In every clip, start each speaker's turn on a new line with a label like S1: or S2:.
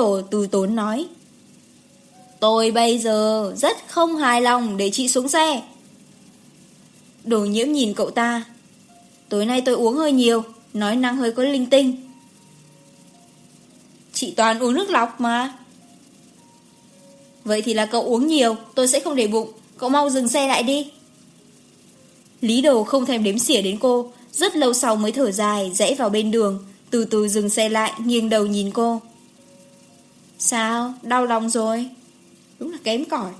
S1: Lồ từ tốn nói. Tôi bây giờ rất không hài lòng để chị xuống xe. Đồ nhiễm nhìn cậu ta. Tối nay tôi uống hơi nhiều, nói năng hơi có linh tinh. Chị toàn uống nước lọc mà. Vậy thì là cậu uống nhiều, tôi sẽ không để bụng. Cậu mau dừng xe lại đi. Lý đồ không thèm đếm xỉa đến cô, rất lâu sau mới thở dài, rẽ vào bên đường, từ từ dừng xe lại, nghiêng đầu nhìn cô. Sao, đau lòng rồi. Đúng là kém cỏi.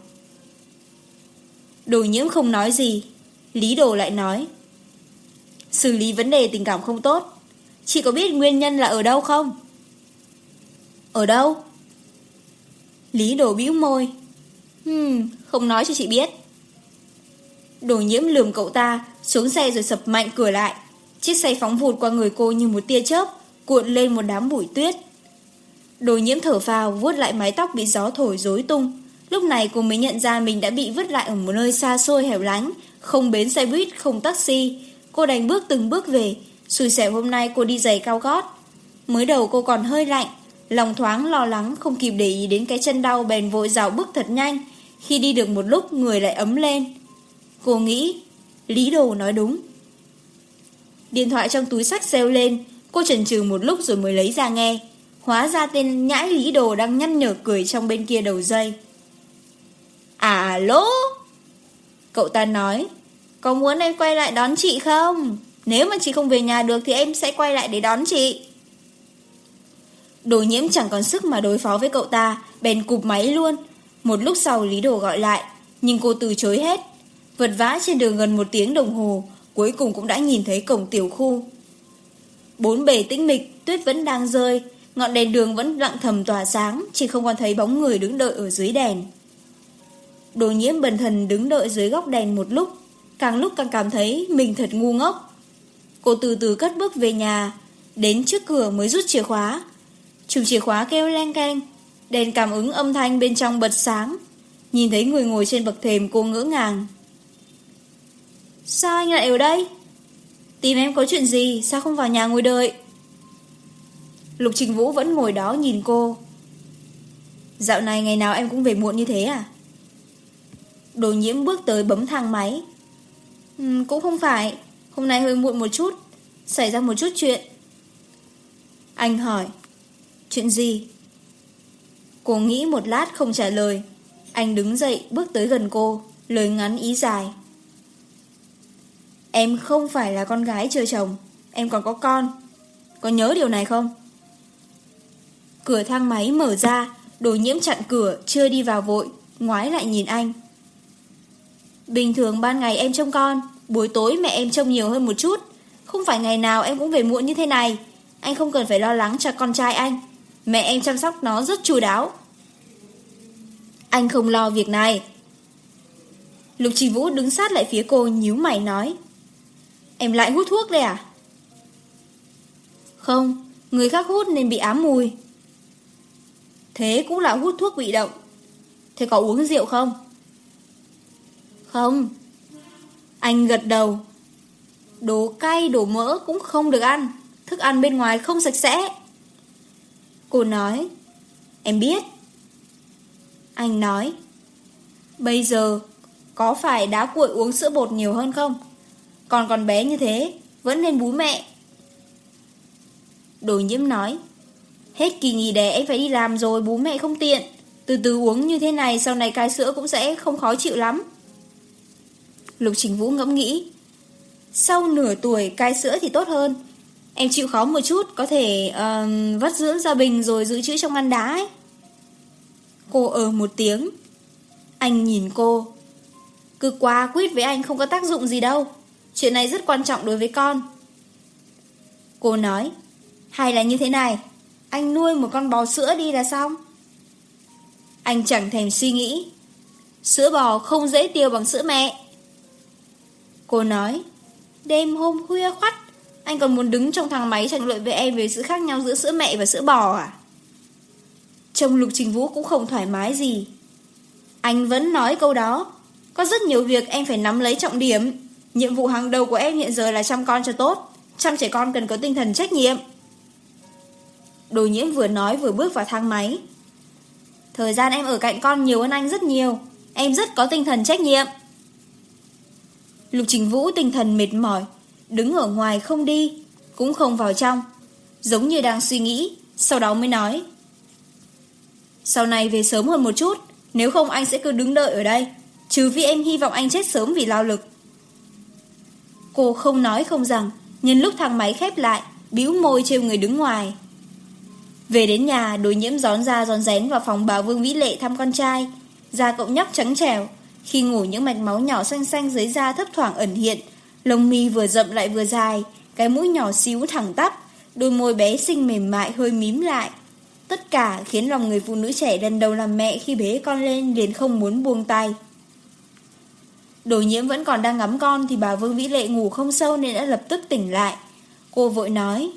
S1: Đồ nhiễm không nói gì. Lý đồ lại nói Xử lý vấn đề tình cảm không tốt. Chị có biết nguyên nhân là ở đâu không? Ở đâu? Lý đồ bĩu môi. Hmm, Không nói cho chị biết. Đồ nhiễm lườm cậu ta Xuống xe rồi sập mạnh cửa lại. Chiếc xe phóng vụt qua người cô như một tia chớp Cuộn lên một đám bụi tuyết. Đồ nhiễm thở vào vuốt lại mái tóc bị gió thổi rối tung. Lúc này cô mới nhận ra mình đã bị vứt lại ở một nơi xa xôi hẻo lánh, không bến xe buýt, không taxi. Cô đành bước từng bước về, xui xẻo hôm nay cô đi giày cao gót. Mới đầu cô còn hơi lạnh, lòng thoáng lo lắng không kịp để ý đến cái chân đau bèn vội dạo bước thật nhanh. Khi đi được một lúc người lại ấm lên. Cô nghĩ, Lý Đồ nói đúng. Điện thoại trong túi sách xeo lên, cô chần chừ một lúc rồi mới lấy ra nghe. Hóa ra tên nhãi lý đồ đang nhăn nhở cười trong bên kia đầu dây. Alo! Cậu ta nói, có muốn em quay lại đón chị không? Nếu mà chị không về nhà được thì em sẽ quay lại để đón chị. Đồ nhiễm chẳng còn sức mà đối phó với cậu ta, bèn cụp máy luôn. Một lúc sau Lý Đồ gọi lại, nhưng cô từ chối hết. Vật vã trên đường gần một tiếng đồng hồ, cuối cùng cũng đã nhìn thấy cổng tiểu khu. Bốn bề tĩnh mịch, tuyết vẫn đang rơi, Ngọn đèn đường vẫn lặng thầm tỏa sáng, Chỉ không còn thấy bóng người đứng đợi ở dưới đèn. Đồ nhiễm bần thần đứng đợi dưới góc đèn một lúc, Càng lúc càng cảm thấy mình thật ngu ngốc. Cô từ từ cất bước về nhà, Đến trước cửa mới rút chìa khóa. Chùm chìa khóa kêu len canh Đèn cảm ứng âm thanh bên trong bật sáng. Nhìn thấy người ngồi trên bậc thềm, cô ngỡ ngàng. Sao anh lại ở đây? Tìm em có chuyện gì? Sao không vào nhà ngồi đợi? Lục Trình Vũ vẫn ngồi đó nhìn cô. Dạo này ngày nào em cũng về muộn như thế à? Đồ nhiễm bước tới bấm thang máy. Ừ, cũng không phải, hôm nay hơi muộn một chút, xảy ra một chút chuyện. Anh hỏi, chuyện gì? Cô nghĩ một lát không trả lời. Anh đứng dậy bước tới gần cô, lời ngắn ý dài. Em không phải là con gái chưa chồng, em còn có con. Có nhớ điều này không? Cửa thang máy mở ra, đồ nhiễm chặn cửa, chưa đi vào vội, ngoái lại nhìn anh. Bình thường ban ngày em trông con, buổi tối mẹ em trông nhiều hơn một chút. Không phải ngày nào em cũng về muộn như thế này. Anh không cần phải lo lắng cho con trai anh. Mẹ em chăm sóc nó rất chu đáo. Anh không lo việc này. Lục Trì Vũ đứng sát lại phía cô nhíu mày nói. Em lại hút thuốc đây à? Không, người khác hút nên bị ám mùi. Thế cũng là hút thuốc bị động. Thế có uống rượu không? Không. Anh gật đầu. Đồ cay, đồ mỡ cũng không được ăn. Thức ăn bên ngoài không sạch sẽ. Cô nói, Em biết. Anh nói, Bây giờ Có phải đá cuội uống sữa bột nhiều hơn không? Còn còn bé như thế, Vẫn nên bú mẹ. Đồ nhiễm nói Hết kỳ nghỉ đẻ anh phải đi làm rồi bố mẹ không tiện. Từ từ uống như thế này sau này cai sữa cũng sẽ không khó chịu lắm. Lục Trình Vũ ngẫm nghĩ. Sau nửa tuổi cai sữa thì tốt hơn. Em chịu khó một chút có thể uh, vắt dưỡng ra bình rồi giữ chữ trong ngăn đá ấy. Cô ở một tiếng. Anh nhìn cô. Cứ quá quýt với anh không có tác dụng gì đâu. Chuyện này rất quan trọng đối với con. Cô nói. Hay là như thế này. Anh nuôi một con bò sữa đi là xong. Anh chẳng thèm suy nghĩ. Sữa bò không dễ tiêu bằng sữa mẹ. Cô nói, Đêm hôm khuya khoắt, Anh còn muốn đứng trong thang máy tranh luận với em Về sự khác nhau giữa sữa mẹ và sữa bò à? Trông Lục Trình Vũ cũng không thoải mái gì. Anh vẫn nói câu đó, Có rất nhiều việc em phải nắm lấy trọng điểm. Nhiệm vụ hàng đầu của em hiện giờ là chăm con cho tốt. Chăm trẻ con cần có tinh thần trách nhiệm. Đồ nhiễm vừa nói vừa bước vào thang máy. Thời gian em ở cạnh con nhiều hơn anh rất nhiều. Em rất có tinh thần trách nhiệm. Lục Trình Vũ tinh thần mệt mỏi, Đứng ở ngoài không đi, Cũng không vào trong, Giống như đang suy nghĩ, Sau đó mới nói. Sau này về sớm hơn một chút, Nếu không anh sẽ cứ đứng đợi ở đây, Trừ vì em hy vọng anh chết sớm vì lao lực. Cô không nói không rằng Nhân lúc thang máy khép lại, Bĩu môi trêu người đứng ngoài. Về đến nhà, đối nhiễm gión ra gión rén vào phòng bà Vương Vĩ Lệ thăm con trai. Da cậu nhóc trắng trẻo. Khi ngủ những mạch máu nhỏ xanh xanh dưới da thấp thoảng ẩn hiện. Lông mi vừa rậm lại vừa dài. Cái mũi nhỏ xíu thẳng tắp. Đôi môi bé xinh mềm mại hơi mím lại. Tất cả khiến lòng người phụ nữ trẻ lần đầu làm mẹ khi bế con lên liền không muốn buông tay. đối nhiễm vẫn còn đang ngắm con thì bà Vương Vĩ Lệ ngủ không sâu nên đã lập tức tỉnh lại. Cô vội nói.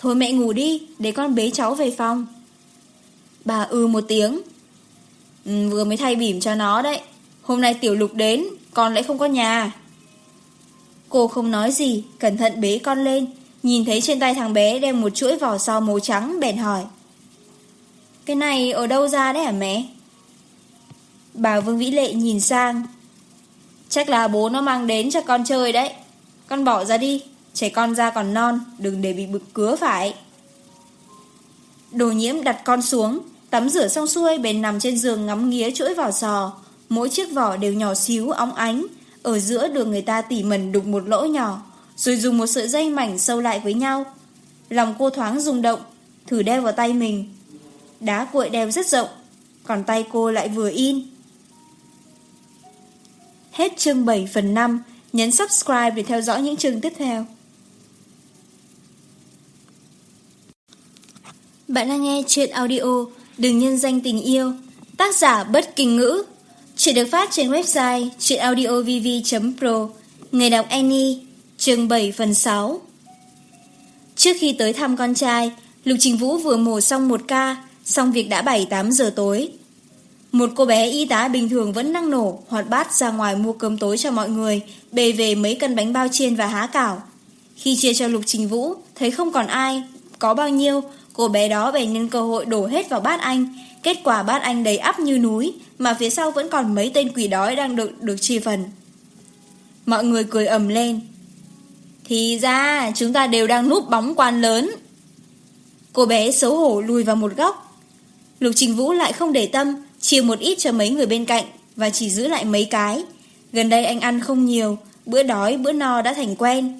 S1: Thôi mẹ ngủ đi, để con bế cháu về phòng. Bà ư ừ một tiếng. Ừ, vừa mới thay bỉm cho nó đấy. Hôm nay tiểu lục đến, con lại không có nhà. Cô không nói gì, cẩn thận bế con lên. Nhìn thấy trên tay thằng bé đem một chuỗi vỏ sao màu trắng bèn hỏi. Cái này ở đâu ra đấy hả mẹ? Bà Vương Vĩ Lệ nhìn sang. Chắc là bố nó mang đến cho con chơi đấy. Con bỏ ra đi, Trẻ con ra còn non, đừng để bị bực cứa phải. Đồ nhiễm đặt con xuống, tắm rửa xong xuôi bèn nằm trên giường ngắm nghía chuỗi vỏ sò. Mỗi chiếc vỏ đều nhỏ xíu, óng ánh. Ở giữa được người ta tỉ mẩn đục một lỗ nhỏ, rồi dùng một sợi dây mảnh sâu lại với nhau. Lòng cô thoáng rung động, thử đeo vào tay mình. Đá cuội đeo rất rộng, còn tay cô lại vừa in. Hết chương 7 phần 5, nhấn subscribe để theo dõi những chương tiếp theo. Bạn đang nghe chuyện audio Đừng nhân danh tình yêu, Tác giả bất kinh ngữ. Chuyện được phát trên website chuyenaudiovv.pro Người đọc Annie, chương 7 phần 6 Trước khi tới thăm con trai, Lục Trình Vũ vừa mổ xong một ca, Xong việc đã 7-8 giờ tối. Một cô bé y tá bình thường vẫn năng nổ, Hoạt bát ra ngoài mua cơm tối cho mọi người Bề về mấy cân bánh bao chiên và há cảo. Khi chia cho Lục Trình Vũ, Thấy không còn ai, Có bao nhiêu Cô bé đó bèn nhân cơ hội đổ hết vào bát anh. Kết quả bát anh đầy ắp như núi Mà phía sau vẫn còn mấy tên quỷ đói đang được, được chia phần. Mọi người cười ầm lên. Thì ra chúng ta đều đang núp bóng quan lớn. Cô bé xấu hổ lùi vào một góc. Lục Trình Vũ lại không để tâm Chia một ít cho mấy người bên cạnh Và chỉ giữ lại mấy cái. Gần đây anh ăn không nhiều Bữa đói bữa no đã thành quen.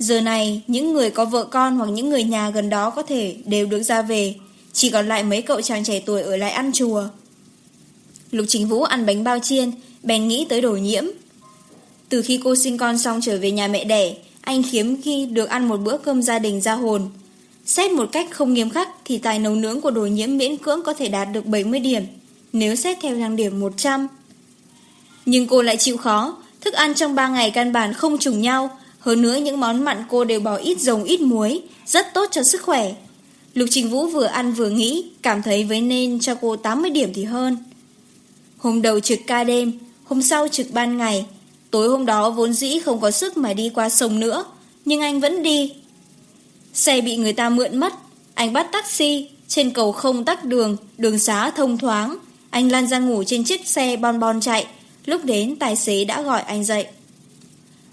S1: Giờ này, những người có vợ con hoặc những người nhà gần đó có thể đều được ra về, chỉ còn lại mấy cậu chàng trẻ tuổi ở lại ăn chùa. Lục Chính Vũ ăn bánh bao chiên, bèn nghĩ tới đổ nhiễm. Từ khi cô sinh con xong trở về nhà mẹ đẻ, anh khiếm khi được ăn một bữa cơm gia đình ra hồn. Xét một cách không nghiêm khắc thì tài nấu nướng của đồ nhiễm miễn cưỡng có thể đạt được 70 điểm, nếu xét theo thang điểm 100. Nhưng cô lại chịu khó, thức ăn trong 3 ngày căn bản không trùng nhau, hơn nữa những món mặn cô đều bỏ ít dầu ít muối, rất tốt cho sức khỏe. Lục Trình Vũ vừa ăn vừa nghĩ, cảm thấy với nên cho cô 80 điểm thì hơn. Hôm đầu trực ca đêm, hôm sau trực ban ngày. Tối hôm đó vốn dĩ không có sức mà đi qua sông nữa, nhưng anh vẫn đi. Xe bị người ta mượn mất, anh bắt taxi, trên cầu không tắc đường, đường xá thông thoáng. Anh lan ra ngủ trên chiếc xe bon bon chạy, lúc đến tài xế đã gọi anh dậy.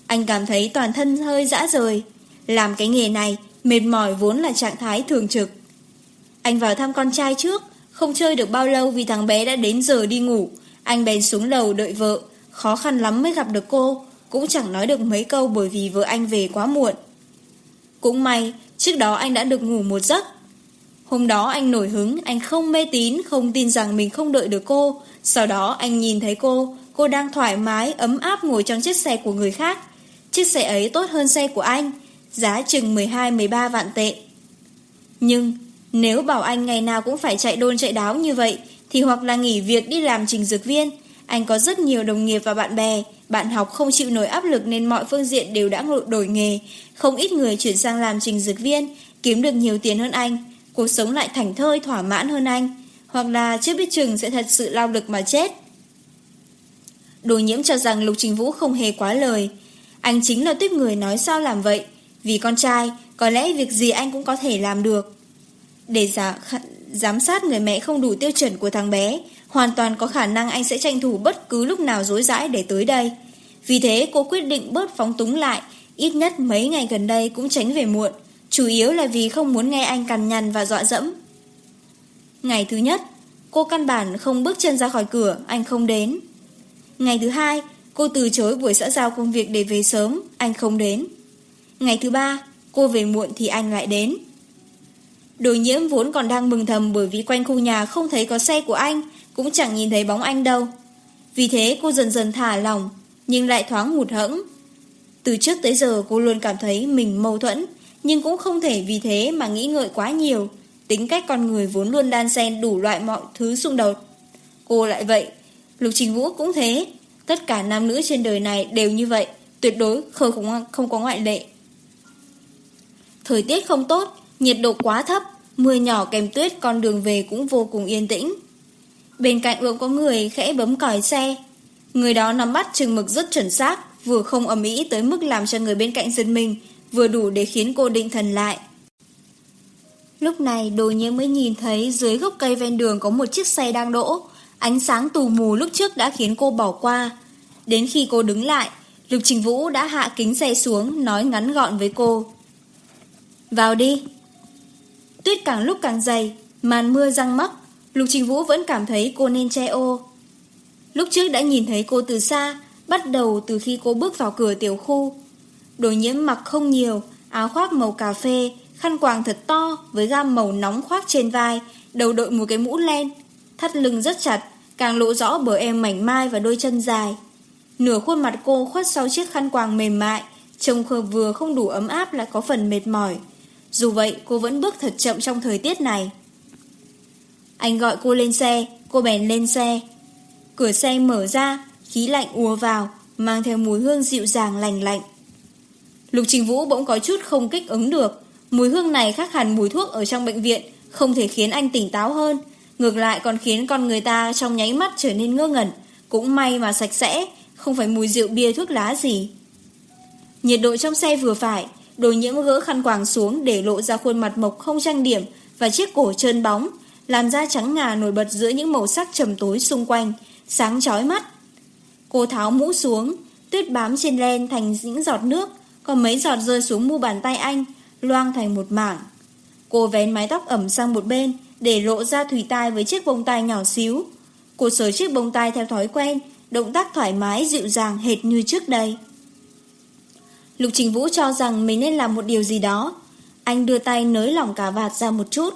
S1: Anh cảm thấy toàn thân hơi dã rời. Làm cái nghề này, mệt mỏi vốn là trạng thái thường trực. Anh vào thăm con trai trước, không chơi được bao lâu vì thằng bé đã đến giờ đi ngủ. Anh bèn xuống lầu đợi vợ, khó khăn lắm mới gặp được cô, cũng chẳng nói được mấy câu bởi vì vợ anh về quá muộn. Cũng may, trước đó anh đã được ngủ một giấc. Hôm đó anh nổi hứng, anh không mê tín, không tin rằng mình không đợi được cô. Sau đó anh nhìn thấy cô, cô đang thoải mái, ấm áp ngồi trong chiếc xe của người khác. Chiếc xe ấy tốt hơn xe của anh, giá chừng 12-13 vạn tệ. Nhưng nếu bảo anh ngày nào cũng phải chạy đôn chạy đáo như vậy, thì hoặc là nghỉ việc đi làm trình dược viên, anh có rất nhiều đồng nghiệp và bạn bè, bạn học không chịu nổi áp lực nên mọi phương diện đều đã đổi nghề. Không ít người chuyển sang làm trình dược viên, kiếm được nhiều tiền hơn anh, cuộc sống lại thảnh thơi thỏa mãn hơn anh, hoặc là chưa biết chừng sẽ thật sự lao lực mà chết. Đồ nhiễm cho rằng Lục Trình Vũ không hề quá lời, anh chính là tuyết người nói sao làm vậy. Vì con trai, có lẽ việc gì anh cũng có thể làm được. Để giả, giám sát người mẹ không đủ tiêu chuẩn của thằng bé, hoàn toàn có khả năng anh sẽ tranh thủ bất cứ lúc nào dối dãi để tới đây. Vì thế cô quyết định bớt phóng túng lại, ít nhất mấy ngày gần đây cũng tránh về muộn, chủ yếu là vì không muốn nghe anh cằn nhằn và dọa dẫm. Ngày thứ nhất, cô căn bản không bước chân ra khỏi cửa, anh không đến. Ngày thứ hai, Cô từ chối buổi xã giao công việc để về sớm, anh không đến. Ngày thứ ba, cô về muộn thì anh lại đến. Đồ nhiễm vốn còn đang mừng thầm bởi vì quanh khu nhà không thấy có xe của anh, cũng chẳng nhìn thấy bóng anh đâu. Vì thế cô dần dần thả lòng, nhưng lại thoáng hụt hẫng. Từ trước tới giờ cô luôn cảm thấy mình mâu thuẫn, nhưng cũng không thể vì thế mà nghĩ ngợi quá nhiều. Tính cách con người vốn luôn đan xen đủ loại mọi thứ xung đột. Cô lại vậy, Lục Trình Vũ cũng thế. Tất cả nam nữ trên đời này đều như vậy, tuyệt đối không, không có ngoại lệ. Thời tiết không tốt, nhiệt độ quá thấp, mưa nhỏ kèm tuyết con đường về cũng vô cùng yên tĩnh. Bên cạnh vẫn có người khẽ bấm còi xe. Người đó nắm bắt chừng mực rất chuẩn xác, vừa không ầm ĩ tới mức làm cho người bên cạnh giật mình, vừa đủ để khiến cô định thần lại. Lúc này đồ nhiễm mới nhìn thấy dưới gốc cây ven đường có một chiếc xe đang đỗ Ánh sáng tù mù lúc trước đã khiến cô bỏ qua. Đến khi cô đứng lại, Lục Trình Vũ đã hạ kính xe xuống nói ngắn gọn với cô. Vào đi. Tuyết càng lúc càng dày, màn mưa răng mắc, Lục Trình Vũ vẫn cảm thấy cô nên che ô. Lúc trước đã nhìn thấy cô từ xa, bắt đầu từ khi cô bước vào cửa tiểu khu. Đồ nhiễm mặc không nhiều, áo khoác màu cà phê, khăn quàng thật to với gam màu nóng khoác trên vai, đầu đội một cái mũ len, thắt lưng rất chặt, càng lộ rõ bờ em mảnh mai và đôi chân dài. Nửa khuôn mặt cô khuất sau chiếc khăn quàng mềm mại, trông khờ vừa không đủ ấm áp lại có phần mệt mỏi. Dù vậy, cô vẫn bước thật chậm trong thời tiết này. Anh gọi cô lên xe, cô bèn lên xe. Cửa xe mở ra, khí lạnh ùa vào, mang theo mùi hương dịu dàng lành lạnh. Lục Trình Vũ bỗng có chút không kích ứng được, mùi hương này khác hẳn mùi thuốc ở trong bệnh viện, không thể khiến anh tỉnh táo hơn. Ngược lại còn khiến con người ta trong nháy mắt trở nên ngơ ngẩn. Cũng may mà sạch sẽ, Không phải mùi rượu bia thuốc lá gì. Nhiệt độ trong xe vừa phải Đồ nhiễm gỡ khăn quàng xuống Để lộ ra khuôn mặt mộc không trang điểm Và chiếc cổ trơn bóng, Làm da trắng ngà nổi bật giữa những màu sắc trầm tối xung quanh, Sáng chói mắt. Cô tháo mũ xuống, Tuyết bám trên len thành những giọt nước Còn mấy giọt rơi xuống mu bàn tay anh, Loang thành một mảng. Cô vén mái tóc ẩm sang một bên để lộ ra thủy tai với chiếc bông tai nhỏ xíu. Cô sờ chiếc bông tai theo thói quen, động tác thoải mái dịu dàng hệt như trước đây. Lục Trình Vũ cho rằng mình nên làm một điều gì đó. Anh đưa tay nới lỏng cà vạt ra một chút.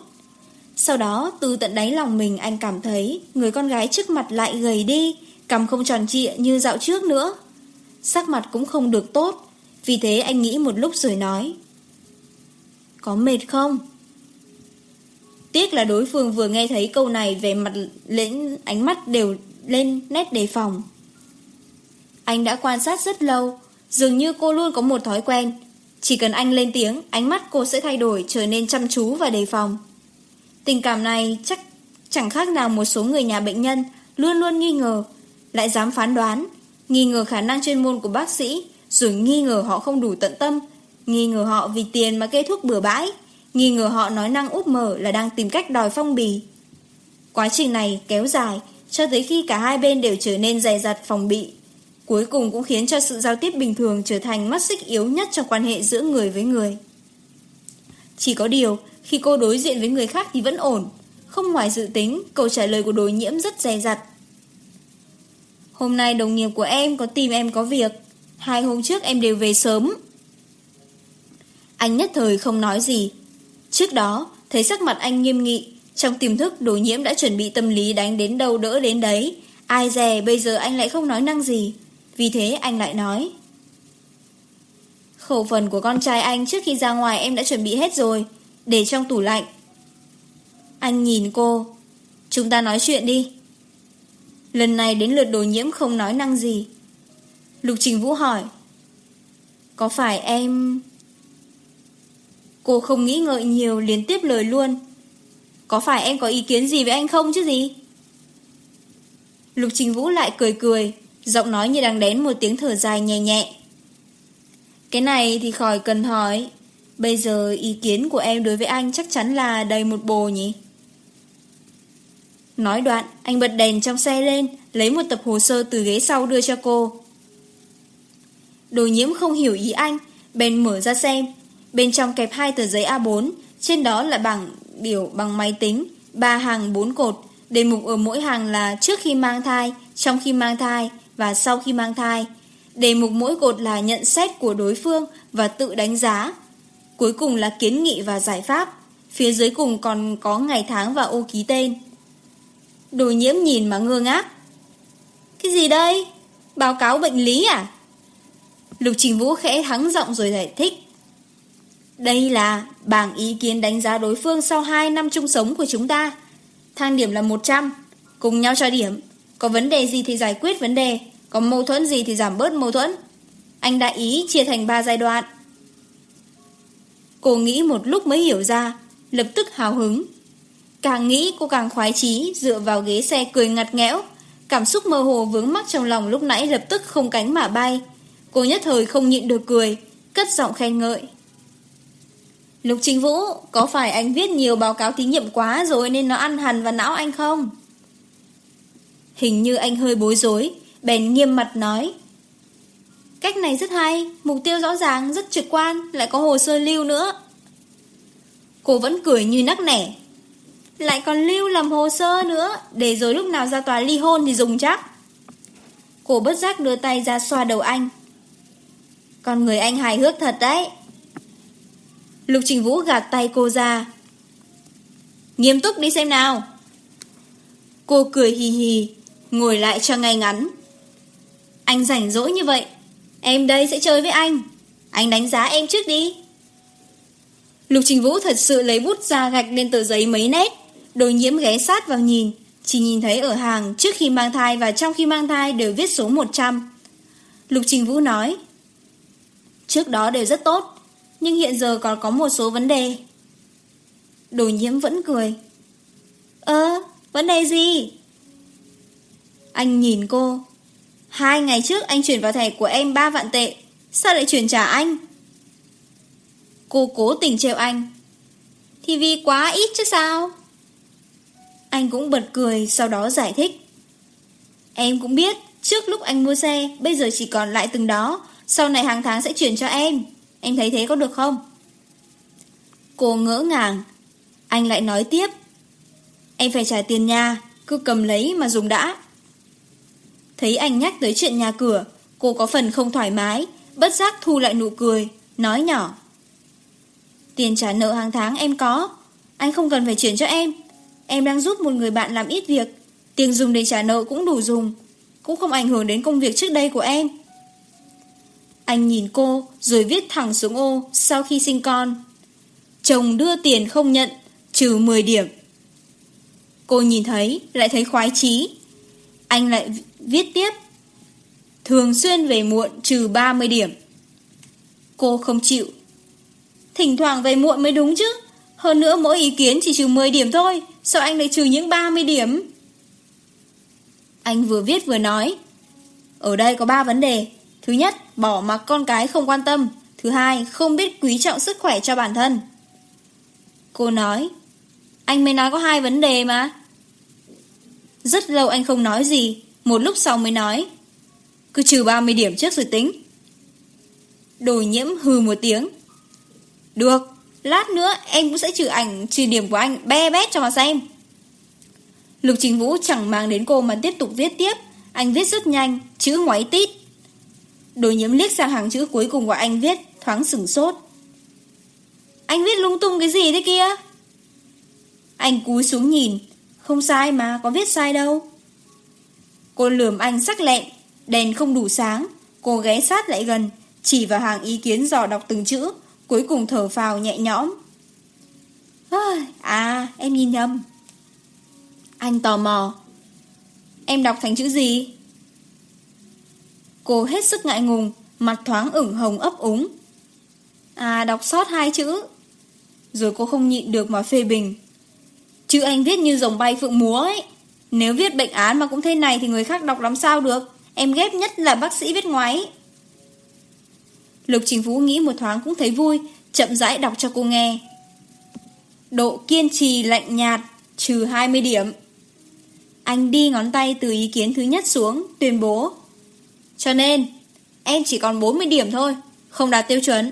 S1: Sau đó, từ tận đáy lòng mình anh cảm thấy người con gái trước mặt lại gầy đi, cầm không tròn trịa như dạo trước nữa. Sắc mặt cũng không được tốt, vì thế anh nghĩ một lúc rồi nói. Có mệt không? Tiếc là đối phương vừa nghe thấy câu này về mặt lĩnh ánh mắt đều lên nét đề phòng. Anh đã quan sát rất lâu, dường như cô luôn có một thói quen. Chỉ cần anh lên tiếng, ánh mắt cô sẽ thay đổi trở nên chăm chú và đề phòng. Tình cảm này chắc chẳng khác nào một số người nhà bệnh nhân luôn luôn nghi ngờ, lại dám phán đoán, nghi ngờ khả năng chuyên môn của bác sĩ, rồi nghi ngờ họ không đủ tận tâm, nghi ngờ họ vì tiền mà kê thuốc bừa bãi. Nghi ngờ họ nói năng úp mở là đang tìm cách đòi phong bì. Quá trình này kéo dài, Cho tới khi cả hai bên đều trở nên dày dặt phòng bị. Cuối cùng cũng khiến cho sự giao tiếp bình thường Trở thành mắt xích yếu nhất trong quan hệ giữa người với người. Chỉ có điều, Khi cô đối diện với người khác thì vẫn ổn. Không ngoài dự tính, Câu trả lời của đối nhiễm rất dày dặt. Hôm nay đồng nghiệp của em có tìm em có việc. Hai hôm trước em đều về sớm. Anh nhất thời không nói gì Trước đó, thấy sắc mặt anh nghiêm nghị, trong tiềm thức đối nhiễm đã chuẩn bị tâm lý đánh đến đâu đỡ đến đấy. Ai dè bây giờ anh lại không nói năng gì. Vì thế anh lại nói. Khẩu phần của con trai anh trước khi ra ngoài em đã chuẩn bị hết rồi. Để trong tủ lạnh. Anh nhìn cô. Chúng ta nói chuyện đi. Lần này đến lượt đồ nhiễm không nói năng gì. Lục Trình Vũ hỏi. Có phải em... Cô không nghĩ ngợi nhiều liền tiếp lời luôn. Có phải em có ý kiến gì với anh không chứ gì? Lục Trình Vũ lại cười cười, giọng nói như đang đén một tiếng thở dài nhẹ nhẹ. Cái này thì khỏi cần hỏi, bây giờ ý kiến của em đối với anh chắc chắn là đầy một bồ nhỉ? Nói đoạn, anh bật đèn trong xe lên, lấy một tập hồ sơ từ ghế sau đưa cho cô. Đồ nhiễm không hiểu ý anh, bèn mở ra xem, Bên trong kẹp hai tờ giấy A4, trên đó là bảng biểu bằng máy tính, ba hàng bốn cột, đề mục ở mỗi hàng là trước khi mang thai, trong khi mang thai và sau khi mang thai. Đề mục mỗi cột là nhận xét của đối phương và tự đánh giá. Cuối cùng là kiến nghị và giải pháp. Phía dưới cùng còn có ngày tháng và ô ký tên. Đồ nhiễm nhìn mà ngơ ngác. Cái gì đây? Báo cáo bệnh lý à? Lục Trình Vũ khẽ thắng giọng rồi giải thích. Đây là bảng ý kiến đánh giá đối phương sau 2 năm chung sống của chúng ta. Thang điểm là 100. Cùng nhau cho điểm. Có vấn đề gì thì giải quyết vấn đề. Có mâu thuẫn gì thì giảm bớt mâu thuẫn. Anh đã ý chia thành 3 giai đoạn. Cô nghĩ một lúc mới hiểu ra, lập tức hào hứng. Càng nghĩ cô càng khoái chí dựa vào ghế xe cười ngặt nghẽo. Cảm xúc mơ hồ vướng mắc trong lòng lúc nãy lập tức không cánh mà bay. Cô nhất thời không nhịn được cười, cất giọng khen ngợi. Lục Chính Vũ, có phải anh viết nhiều báo cáo thí nghiệm quá rồi nên nó ăn hằn vào não anh không? Hình như anh hơi bối rối, bèn nghiêm mặt nói. Cách này rất hay, mục tiêu rõ ràng, rất trực quan, lại có hồ sơ lưu nữa. Cô vẫn cười như nắc nẻ. Lại còn lưu làm hồ sơ nữa, để rồi lúc nào ra tòa ly hôn thì dùng chắc. Cô bất giác đưa tay ra xoa đầu anh. Con người anh hài hước thật đấy. Lục Trình Vũ gạt tay cô ra. Nghiêm túc đi xem nào. Cô cười hì hì, ngồi lại cho ngay ngắn. Anh rảnh rỗi như vậy, em đây sẽ chơi với anh. Anh đánh giá em trước đi. Lục Trình Vũ thật sự lấy bút ra gạch lên tờ giấy mấy nét. Đồ nhiễm ghé sát vào nhìn, chỉ nhìn thấy ở hàng trước khi mang thai và trong khi mang thai đều viết số 100. Lục Trình Vũ nói, trước đó đều rất tốt, nhưng hiện giờ còn có một số vấn đề. Đồ nhiễm vẫn cười. Ơ, vấn đề gì? Anh nhìn cô. Hai ngày trước anh chuyển vào thẻ của em 3 vạn tệ, sao lại chuyển trả anh? Cô cố tình trêu anh. Thì vì quá ít chứ sao? Anh cũng bật cười, sau đó giải thích. Em cũng biết, trước lúc anh mua xe, bây giờ chỉ còn lại từng đó, sau này hàng tháng sẽ chuyển cho em. Anh thấy thế có được không? Cô ngỡ ngàng. Anh lại nói tiếp. Em phải trả tiền nhà, cứ cầm lấy mà dùng đã. Thấy anh nhắc tới chuyện nhà cửa, cô có phần không thoải mái, bất giác thu lại nụ cười, nói nhỏ. Tiền trả nợ hàng tháng em có, anh không cần phải chuyển cho em. Em đang giúp một người bạn làm ít việc, tiền dùng để trả nợ cũng đủ dùng, cũng không ảnh hưởng đến công việc trước đây của em. Anh nhìn cô rồi viết thẳng xuống ô sau khi sinh con. Chồng đưa tiền không nhận, trừ 10 điểm. Cô nhìn thấy, lại thấy khoái chí. Anh lại viết tiếp. Thường xuyên về muộn trừ 30 điểm. Cô không chịu. Thỉnh thoảng về muộn mới đúng chứ. Hơn nữa mỗi ý kiến chỉ trừ 10 điểm thôi. Sao anh lại trừ những 30 điểm? Anh vừa viết vừa nói. Ở đây có 3 vấn đề. Thứ nhất, bỏ mặc con cái không quan tâm. Thứ hai, không biết quý trọng sức khỏe cho bản thân. Cô nói, anh mới nói có hai vấn đề mà. Rất lâu anh không nói gì, một lúc sau mới nói. Cứ trừ 30 điểm trước rồi tính. Đồ nhiễm hừ một tiếng. Được, lát nữa em cũng sẽ trừ ảnh trừ điểm của anh be bét cho mà xem. Lục Trình Vũ chẳng mang đến cô mà tiếp tục viết tiếp. Anh viết rất nhanh, chữ ngoáy tít. Đồ nhiễm liếc sang hàng chữ cuối cùng của anh viết, thoáng sửng sốt. Anh viết lung tung cái gì thế kia? Anh cúi xuống nhìn, không sai mà, có viết sai đâu. Cô lườm anh sắc lẹn, đèn không đủ sáng, cô ghé sát lại gần, chỉ vào hàng ý kiến dò đọc từng chữ, cuối cùng thở phào nhẹ nhõm. À, em nhìn nhầm. Anh tò mò. Em đọc thành chữ gì? Cô hết sức ngại ngùng, mặt thoáng ửng hồng ấp úng. À, đọc sót hai chữ. Rồi cô không nhịn được mà phê bình. Chữ anh viết như dòng bay phượng múa ấy. Nếu viết bệnh án mà cũng thế này thì người khác đọc làm sao được. Em ghép nhất là bác sĩ viết ngoái. Lục Trình Phú nghĩ một thoáng cũng thấy vui, chậm rãi đọc cho cô nghe. Độ kiên trì lạnh nhạt, trừ 20 điểm. Anh đi ngón tay từ ý kiến thứ nhất xuống, tuyên bố cho nên, Em chỉ còn 40 điểm thôi, Không đạt tiêu chuẩn.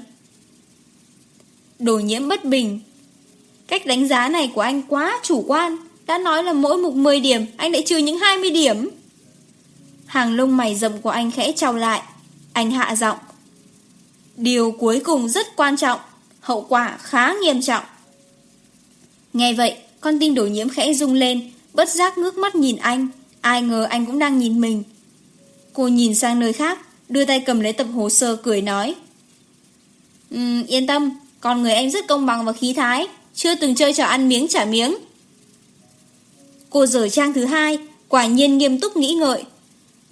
S1: Đồ nhiễm bất bình. Cách đánh giá này của anh quá chủ quan, Đã nói là mỗi mục 10 điểm, Anh lại trừ những 20 điểm. Hàng lông mày rậm của anh khẽ trao lại, Anh hạ giọng. Điều cuối cùng rất quan trọng, Hậu quả khá nghiêm trọng. Nghe vậy, Con tin đổ nhiễm khẽ rung lên, Bất giác ngước mắt nhìn anh, Ai ngờ anh cũng đang nhìn mình. Cô nhìn sang nơi khác Đưa tay cầm lấy tập hồ sơ cười nói. Um, Yên tâm Con người em rất công bằng và khí thái Chưa từng chơi trò ăn miếng trả miếng. Cô rời trang thứ hai Quả nhiên nghiêm túc nghĩ ngợi.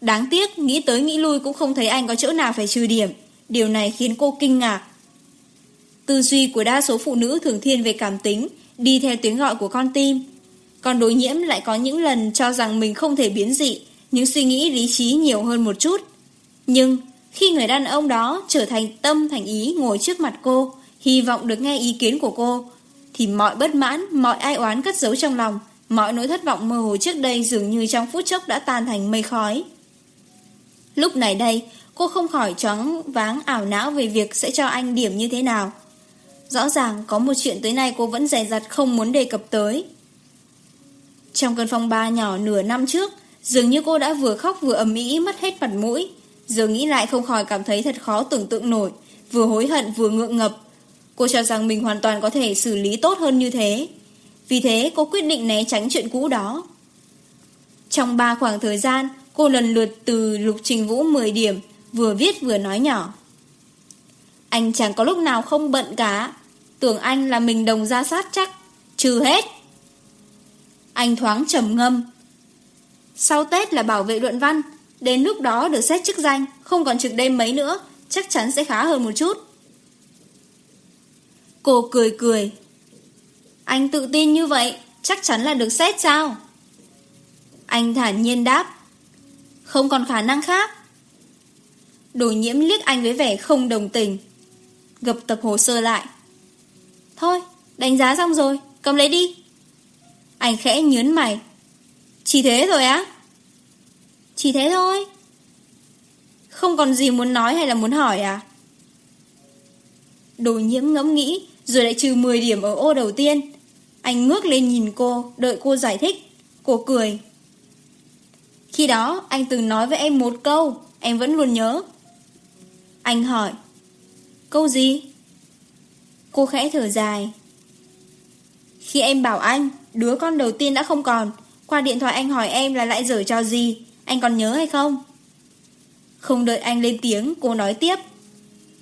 S1: Đáng tiếc nghĩ tới nghĩ lui Cũng không thấy anh có chỗ nào phải trừ điểm. Điều này khiến cô kinh ngạc. Tư duy của đa số phụ nữ thường thiên về cảm tính Đi theo tiếng gọi của con tim. Còn đối nhiễm lại có những lần cho rằng mình không thể biến dị những suy nghĩ lý trí nhiều hơn một chút. Nhưng khi người đàn ông đó trở thành tâm thành ý ngồi trước mặt cô, hy vọng được nghe ý kiến của cô, thì mọi bất mãn, mọi ai oán cất giấu trong lòng, mọi nỗi thất vọng mơ hồ trước đây dường như trong phút chốc đã tan thành mây khói. Lúc này đây, cô không khỏi chóng váng ảo não về việc sẽ cho anh điểm như thế nào. Rõ ràng có một chuyện tới nay cô vẫn dè dặt không muốn đề cập tới. Trong cơn phong ba nhỏ nửa năm trước, Dường như cô đã vừa khóc vừa ẩm mỹ mất hết mặt mũi. Giờ nghĩ lại không khỏi cảm thấy thật khó tưởng tượng nổi, vừa hối hận vừa ngượng ngập. Cô cho rằng mình hoàn toàn có thể xử lý tốt hơn như thế. Vì thế cô quyết định né tránh chuyện cũ đó. Trong ba khoảng thời gian, cô lần lượt từ Lục Trình Vũ 10 điểm, vừa viết vừa nói nhỏ. Anh chẳng có lúc nào không bận cả, tưởng anh là mình đồng ra sát chắc, trừ hết. Anh thoáng trầm ngâm, sau Tết là bảo vệ luận văn, Đến lúc đó được xét chức danh, Không còn trực đêm mấy nữa, Chắc chắn sẽ khá hơn một chút. Cô cười cười. Anh tự tin như vậy, Chắc chắn là được xét sao? Anh thản nhiên đáp. Không còn khả năng khác. Đồ nhiễm liếc anh với vẻ không đồng tình. Gập tập hồ sơ lại. Thôi, đánh giá xong rồi, Cầm lấy đi. Anh khẽ nhớn mày. Chỉ thế rồi á? Chỉ thế thôi? Không còn gì muốn nói hay là muốn hỏi à? Đồ nhiễm ngẫm nghĩ, Rồi lại trừ 10 điểm ở ô đầu tiên. Anh ngước lên nhìn cô, Đợi cô giải thích. Cô cười. Khi đó, anh từng nói với em một câu, Em vẫn luôn nhớ. Anh hỏi, Câu gì? Cô khẽ thở dài. Khi em bảo anh, Đứa con đầu tiên đã không còn qua điện thoại anh hỏi em là lại dở cho gì? Anh còn nhớ hay không? Không đợi anh lên tiếng, Cô nói tiếp.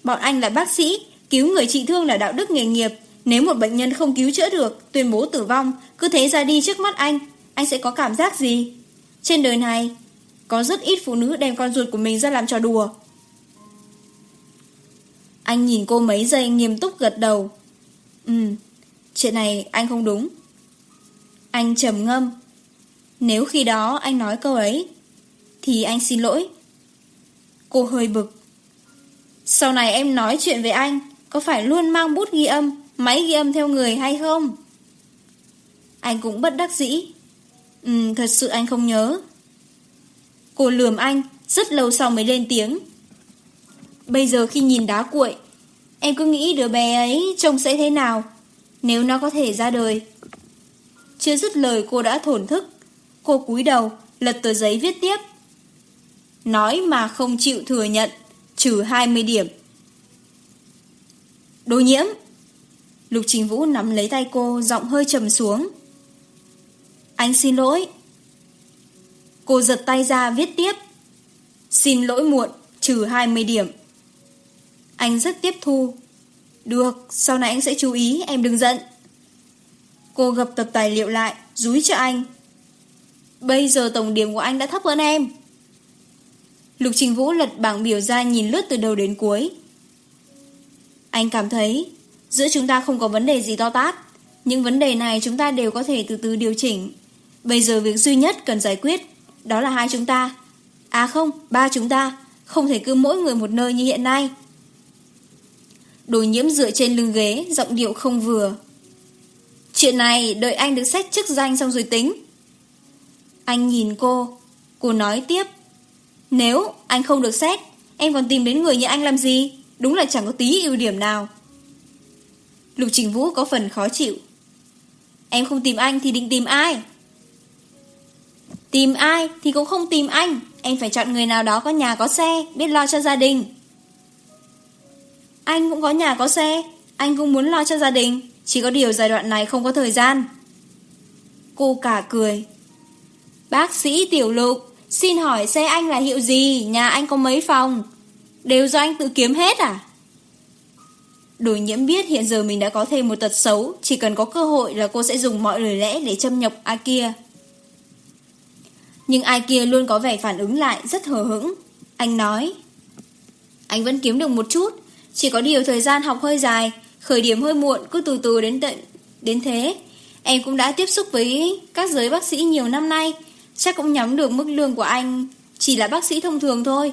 S1: Bọn anh là bác sĩ, Cứu người trị thương là đạo đức nghề nghiệp. Nếu một bệnh nhân không cứu chữa được, Tuyên bố tử vong, Cứ thế ra đi trước mắt anh Anh sẽ có cảm giác gì? Trên đời này, Có rất ít phụ nữ đem con ruột của mình ra làm trò đùa. Anh nhìn cô mấy giây nghiêm túc gật đầu. Ừ Chuyện này anh không đúng. Anh trầm ngâm. Nếu khi đó anh nói câu ấy, Thì anh xin lỗi. Cô hơi bực. Sau này em nói chuyện với anh, Có phải luôn mang bút ghi âm, Máy ghi âm theo người hay không? Anh cũng bất đắc dĩ. Ừ thật sự anh không nhớ. Cô lườm anh, Rất lâu sau mới lên tiếng. Bây giờ khi nhìn đá cuội, Em cứ nghĩ đứa bé ấy Trông sẽ thế nào, Nếu nó có thể ra đời. Chưa dứt lời cô đã thổn thức. Cô cúi đầu, lật tờ giấy viết tiếp. Nói mà không chịu thừa nhận, trừ 20 điểm. Đồ nhiễm! Lục Trình Vũ nắm lấy tay cô, giọng hơi trầm xuống. Anh xin lỗi. Cô giật tay ra viết tiếp. Xin lỗi muộn, trừ 20 điểm. Anh rất tiếp thu. Được, sau này anh sẽ chú ý, em đừng giận. Cô gập tập tài liệu lại, rúi cho anh, Bây giờ tổng điểm của anh đã thấp hơn em. Lục Trình Vũ lật bảng biểu ra nhìn lướt từ đầu đến cuối. Anh cảm thấy Giữa chúng ta không có vấn đề gì to tát. Những vấn đề này chúng ta đều có thể từ từ điều chỉnh. Bây giờ việc duy nhất cần giải quyết Đó là hai chúng ta. À không, ba chúng ta. Không thể cứ mỗi người một nơi như hiện nay. Đồ nhiễm dựa trên lưng ghế Giọng điệu không vừa. Chuyện này đợi anh được xét chức danh xong rồi tính. Anh nhìn cô, cô nói tiếp. Nếu anh không được xét, em còn tìm đến người như anh làm gì? Đúng là chẳng có tí ưu điểm nào. Lục Trình Vũ có phần khó chịu. Em không tìm anh thì định tìm ai? Tìm ai thì cũng không tìm anh. Em phải chọn người nào đó có nhà có xe, biết lo cho gia đình. Anh cũng có nhà có xe, anh cũng muốn lo cho gia đình. Chỉ có điều giai đoạn này không có thời gian. Cô cả cười. Bác sĩ Tiểu Lục, xin hỏi xe anh là hiệu gì, nhà anh có mấy phòng? Đều do anh tự kiếm hết à? Đồ nhiễm biết hiện giờ mình đã có thêm một tật xấu, chỉ cần có cơ hội là cô sẽ dùng mọi lời lẽ để châm nhọc ai kia. Nhưng ai kia luôn có vẻ phản ứng lại rất hờ hững. Anh nói, anh vẫn kiếm được một chút, chỉ có điều thời gian học hơi dài, khởi điểm hơi muộn cứ từ từ đến tận đến thế. Em cũng đã tiếp xúc với các giới bác sĩ nhiều năm nay, Chắc cũng nhắm được mức lương của anh, Chỉ là bác sĩ thông thường thôi.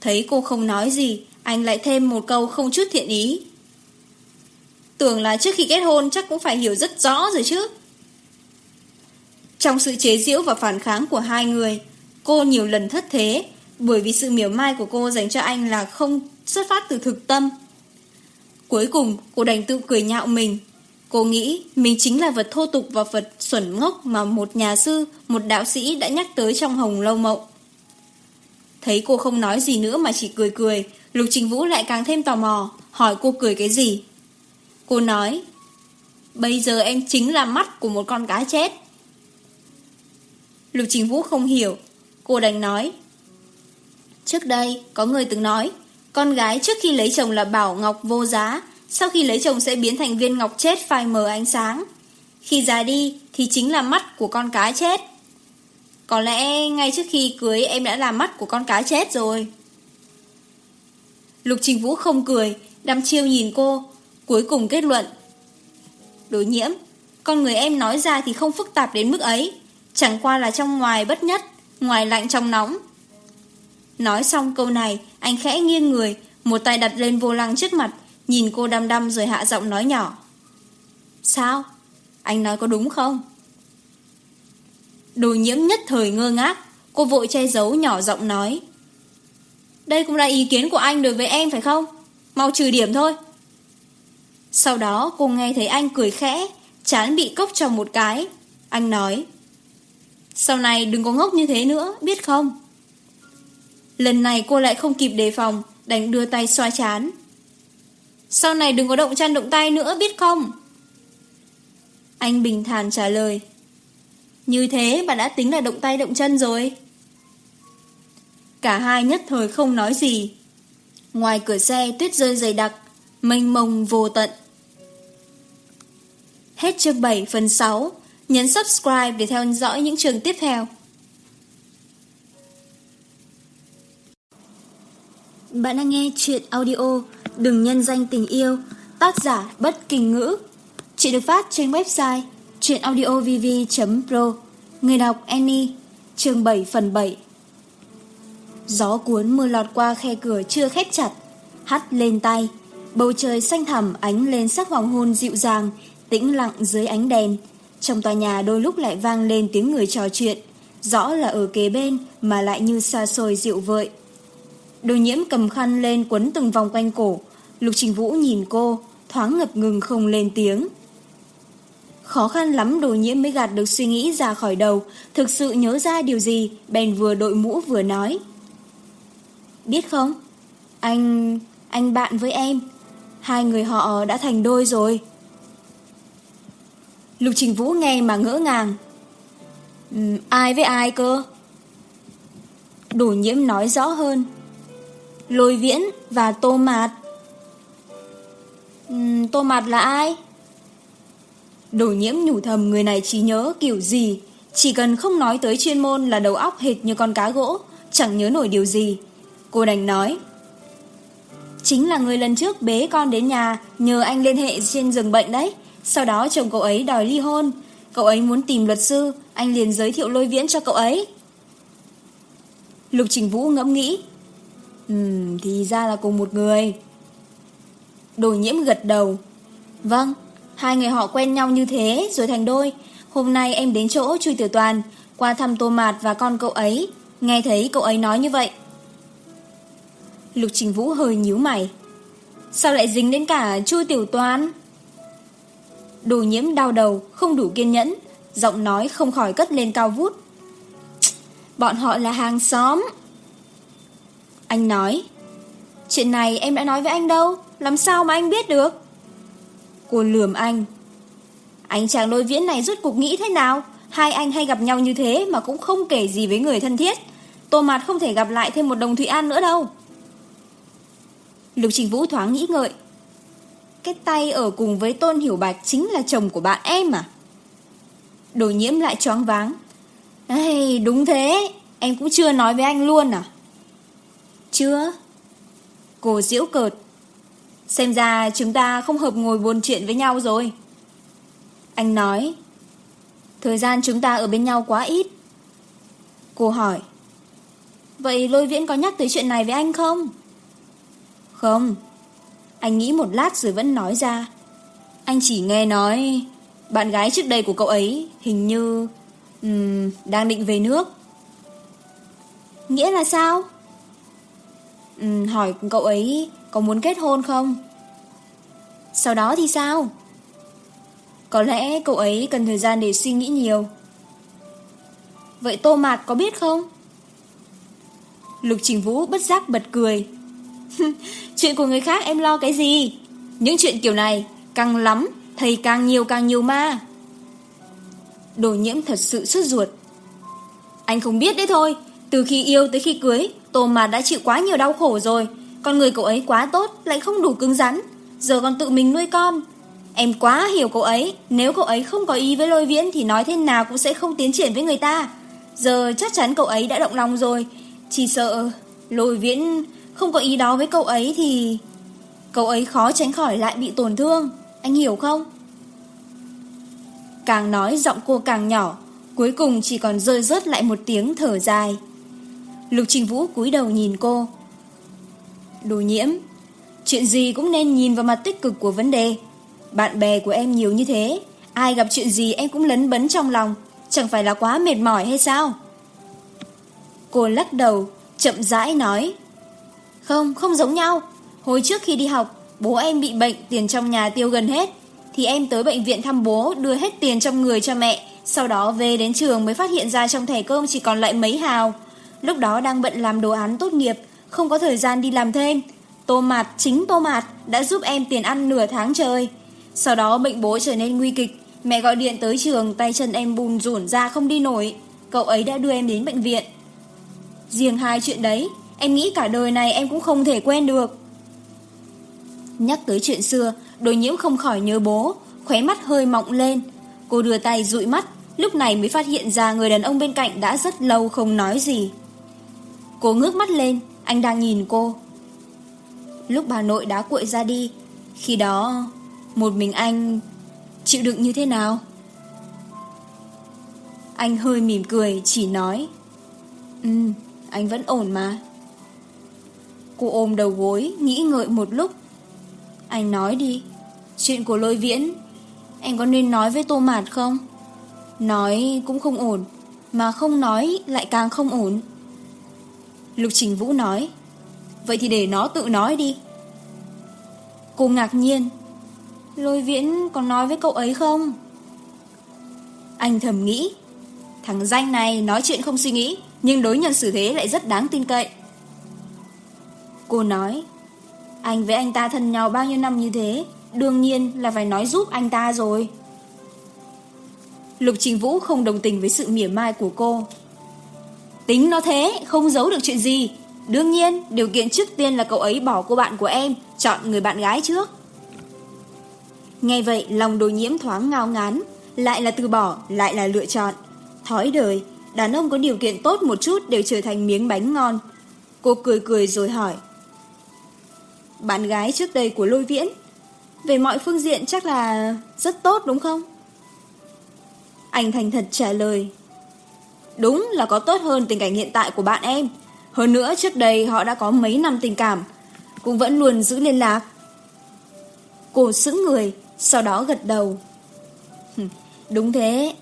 S1: Thấy cô không nói gì, Anh lại thêm một câu không chút thiện ý. Tưởng là trước khi kết hôn Chắc cũng phải hiểu rất rõ rồi chứ. Trong sự chế giễu và phản kháng của hai người, Cô nhiều lần thất thế, Bởi vì sự miểu mai của cô dành cho anh là không xuất phát từ thực tâm. Cuối cùng, cô đành tự cười nhạo mình Cô nghĩ mình chính là vật thô tục và vật xuẩn ngốc mà một nhà sư, một đạo sĩ đã nhắc tới trong hồng lâu mộng. Thấy cô không nói gì nữa mà chỉ cười cười, Lục Trình Vũ lại càng thêm tò mò, hỏi cô cười cái gì. Cô nói, bây giờ em chính là mắt của một con cá chết. Lục Trình Vũ không hiểu, cô đành nói. Trước đây, có người từng nói, con gái trước khi lấy chồng là bảo ngọc vô giá, sau khi lấy chồng sẽ biến thành viên ngọc chết phai mờ ánh sáng. Khi già đi thì chính là mắt của con cái chết. Có lẽ ngay trước khi cưới em đã là mắt của con cái chết rồi. Lục Trình Vũ không cười, đăm chiêu nhìn cô, cuối cùng kết luận. Đối nhiễm, con người em nói ra thì không phức tạp đến mức ấy, chẳng qua là trong ngoài bất nhất, ngoài lạnh trong nóng. Nói xong câu này, anh khẽ nghiêng người, một tay đặt lên vô lăng trước mặt Nhìn cô đăm đăm rồi hạ giọng nói nhỏ Sao? Anh nói có đúng không? Đồ nhiễm nhất thời ngơ ngác, Cô vội che giấu nhỏ giọng nói Đây cũng là ý kiến của anh đối với em phải không? Mau trừ điểm thôi Sau đó cô nghe thấy anh cười khẽ, Chán bị cốc trong một cái Anh nói, Sau này đừng có ngốc như thế nữa, Biết không Lần này cô lại không kịp đề phòng, Đành đưa tay xoa chán sau này đừng có động chăn động tay nữa, biết không? Anh bình thản trả lời. Như thế bà đã tính là động tay động chân rồi. Cả hai nhất thời không nói gì. Ngoài cửa xe tuyết rơi dày đặc, Mênh mông vô tận. Hết chương 7 phần 6 Nhấn subscribe để theo dõi những trường tiếp theo. Bạn đang nghe chuyện audio Đừng nhân danh tình yêu, Tác giả bất kinh ngữ. Chị được phát trên website Chuyện audiovv.pro Người đọc Annie, chương 7 phần 7 Gió cuốn mưa lọt qua khe cửa chưa khép chặt, Hắt lên tay. Bầu trời xanh thẳm ánh lên sắc hoàng hôn dịu dàng, Tĩnh lặng dưới ánh đèn. Trong tòa nhà đôi lúc lại vang lên tiếng người trò chuyện. Rõ là ở kế bên mà lại như xa xôi dịu vợi. Đường nhiễm cầm khăn lên quấn từng vòng quanh cổ. Lục Trình Vũ nhìn cô, thoáng ngập ngừng không lên tiếng. Khó khăn lắm đồ nhiễm mới gạt được suy nghĩ ra khỏi đầu, thực sự nhớ ra điều gì, bèn vừa đội mũ vừa nói. Biết không, anh... anh bạn với em, hai người họ đã thành đôi rồi. Lục Trình Vũ nghe mà ngỡ ngàng. Um, ai với ai cơ? Đồ nhiễm nói rõ hơn. Lôi Viễn và Tô Mạt. Uhm, tô Mạt là ai? Đồ nhiễm nhủ thầm người này chỉ nhớ kiểu gì, chỉ cần không nói tới chuyên môn là đầu óc hệt như con cá gỗ, chẳng nhớ nổi điều gì. Cô đành nói. Chính là người lần trước bế con đến nhà, nhờ anh liên hệ trên giường bệnh đấy. Sau đó chồng cậu ấy đòi ly hôn. Cậu ấy muốn tìm luật sư, anh liền giới thiệu lôi viễn cho cậu ấy. Lục Trình Vũ ngẫm nghĩ, Ừ, thì ra là cùng một người. Đồ nhiễm gật đầu. Vâng, hai người họ quen nhau như thế rồi thành đôi. Hôm nay em đến chỗ Truy Tiểu Toàn, qua thăm Tô Mạt và con cậu ấy. Nghe thấy cậu ấy nói như vậy. Lục Trình Vũ hơi nhíu mày. Sao lại dính đến cả Chu Tiểu Toàn? Đồ nhiễm đau đầu, không đủ kiên nhẫn, giọng nói không khỏi cất lên cao vút. Bọn họ là hàng xóm. Anh nói Chuyện này em đã nói với anh đâu? Làm sao mà anh biết được? Cô lườm anh. Anh chàng lôi viễn này rút cuộc nghĩ thế nào? Hai anh hay gặp nhau như thế Mà cũng không kể gì với người thân thiết. Tô mặt không thể gặp lại thêm một đồng Thụy An nữa đâu. Lục Trình Vũ thoáng nghĩ ngợi. Cái tay ở cùng với Tôn Hiểu Bạch Chính là chồng của bạn em à? Đồ nhiễm lại choáng váng. Ê, Đúng thế. Em cũng chưa nói với anh luôn à? Chưa? Cô diễu cợt. Xem ra chúng ta không hợp ngồi buồn chuyện với nhau rồi. Anh nói Thời gian chúng ta ở bên nhau quá ít. Cô hỏi Vậy Lôi Viễn có nhắc tới chuyện này với anh không? Không. Anh nghĩ một lát rồi vẫn nói ra Anh chỉ nghe nói Bạn gái trước đây của cậu ấy Hình như um, Đang định về nước. Nghĩa là sao? Ừ, hỏi cậu ấy có muốn kết hôn không? Sau đó thì sao? Có lẽ cậu ấy cần thời gian để suy nghĩ nhiều. Vậy tô mạt có biết không? Lục Trình Vũ bất giác bật cười. cười. Chuyện của người khác em lo cái gì? Những chuyện kiểu này, càng lắm, thầy càng nhiều càng nhiều ma. Đồ nhiễm thật sự sứt ruột. Anh không biết đấy thôi, từ khi yêu tới khi cưới, Tô mà đã chịu quá nhiều đau khổ rồi. Con người cậu ấy quá tốt, Lại không đủ cứng rắn. Giờ còn tự mình nuôi con. Em quá hiểu cậu ấy. Nếu cậu ấy không có ý với lôi viễn Thì nói thế nào cũng sẽ không tiến triển với người ta. Giờ chắc chắn cậu ấy đã động lòng rồi. Chỉ sợ lôi viễn không có ý đó với cậu ấy thì Cậu ấy khó tránh khỏi lại bị tổn thương. Anh hiểu không? Càng nói giọng cô càng nhỏ. Cuối cùng chỉ còn rơi rớt lại một tiếng thở dài. Lục Trình Vũ cúi đầu nhìn cô. Đồ nhiễm, chuyện gì cũng nên nhìn vào mặt tích cực của vấn đề. Bạn bè của em nhiều như thế, ai gặp chuyện gì em cũng lấn bấn trong lòng, chẳng phải là quá mệt mỏi hay sao? Cô lắc đầu, chậm rãi nói. Không, không giống nhau. Hồi trước khi đi học, bố em bị bệnh, tiền trong nhà tiêu gần hết. Thì em tới bệnh viện thăm bố, đưa hết tiền trong người cho mẹ. Sau đó về đến trường mới phát hiện ra trong thẻ cơm chỉ còn lại mấy hào lúc đó đang bận làm đồ án tốt nghiệp, không có thời gian đi làm thêm. Tô Mạt, chính Tô Mạt đã giúp em tiền ăn nửa tháng trời. Sau đó bệnh bố trở nên nguy kịch, mẹ gọi điện tới trường, tay chân em bùn rủn ra không đi nổi. Cậu ấy đã đưa em đến bệnh viện. Riêng hai chuyện đấy, em nghĩ cả đời này em cũng không thể quên được. Nhắc tới chuyện xưa, đồ nhiễm không khỏi nhớ bố, khóe mắt hơi mọng lên. Cô đưa tay dụi mắt, lúc này mới phát hiện ra người đàn ông bên cạnh đã rất lâu không nói gì. Cô ngước mắt lên, anh đang nhìn cô. Lúc bà nội đã cuội ra đi, khi đó một mình anh chịu đựng như thế nào? Anh hơi mỉm cười chỉ nói Ừ, anh vẫn ổn mà. Cô ôm đầu gối, nghĩ ngợi một lúc. Anh nói đi, chuyện của lôi viễn, em có nên nói với tô mạt không? Nói cũng không ổn, mà không nói lại càng không ổn. Lục Trình Vũ nói, Vậy thì để nó tự nói đi. Cô ngạc nhiên, Lôi viễn còn nói với cậu ấy không? Anh thầm nghĩ, Thằng danh này nói chuyện không suy nghĩ, Nhưng đối nhân xử thế lại rất đáng tin cậy. Cô nói, Anh với anh ta thân nhau bao nhiêu năm như thế, Đương nhiên là phải nói giúp anh ta rồi. Lục Trình Vũ không đồng tình với sự mỉa mai của cô. Tính nó thế, không giấu được chuyện gì. Đương nhiên, điều kiện trước tiên là cậu ấy bỏ cô bạn của em, chọn người bạn gái trước. Nghe vậy, lòng đồ nhiễm thoáng ngao ngán, lại là từ bỏ, lại là lựa chọn. Thói đời, đàn ông có điều kiện tốt một chút đều trở thành miếng bánh ngon. Cô cười cười rồi hỏi. Bạn gái trước đây của Lôi Viễn, về mọi phương diện chắc là rất tốt đúng không? Anh thành thật trả lời. Đúng là có tốt hơn tình cảnh hiện tại của bạn em. Hơn nữa, trước đây họ đã có mấy năm tình cảm, Cũng vẫn luôn giữ liên lạc. Cô sững người, Sau đó gật đầu. Đúng thế.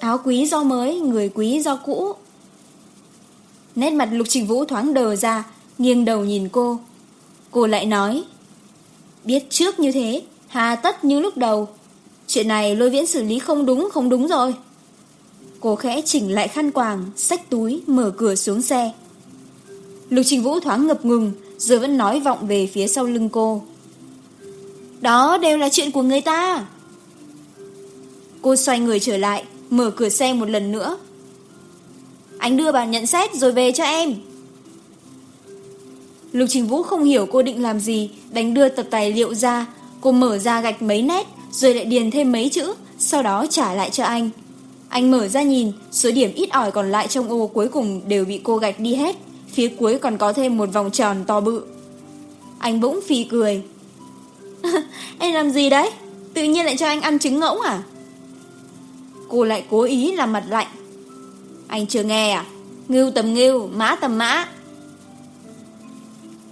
S1: Áo quý do mới, Người quý do cũ. Nét mặt Lục Trình Vũ thoáng đờ ra, Nghiêng đầu nhìn cô. Cô lại nói, Biết trước như thế, Hà tất như lúc đầu. Chuyện này lôi viễn xử lý không đúng không đúng rồi. Cô khẽ chỉnh lại khăn quàng, xách túi, mở cửa xuống xe. Lục Trình Vũ thoáng ngập ngừng, rồi vẫn nói vọng về phía sau lưng cô. Đó đều là chuyện của người ta. Cô xoay người trở lại, mở cửa xe một lần nữa. Anh đưa bà nhận xét rồi về cho em. Lục Trình Vũ không hiểu cô định làm gì, đánh đưa tập tài liệu ra. Cô mở ra gạch mấy nét, rồi lại điền thêm mấy chữ, sau đó trả lại cho anh. Anh mở ra nhìn, số điểm ít ỏi còn lại trong ô cuối cùng đều bị cô gạch đi hết, phía cuối còn có thêm một vòng tròn to bự. Anh bỗng phì cười. em làm gì đấy? Tự nhiên lại cho anh ăn trứng ngỗng à? Cô lại cố ý làm mặt lạnh. Anh chưa nghe à? Ngưu tầm ngưu, mã tầm mã.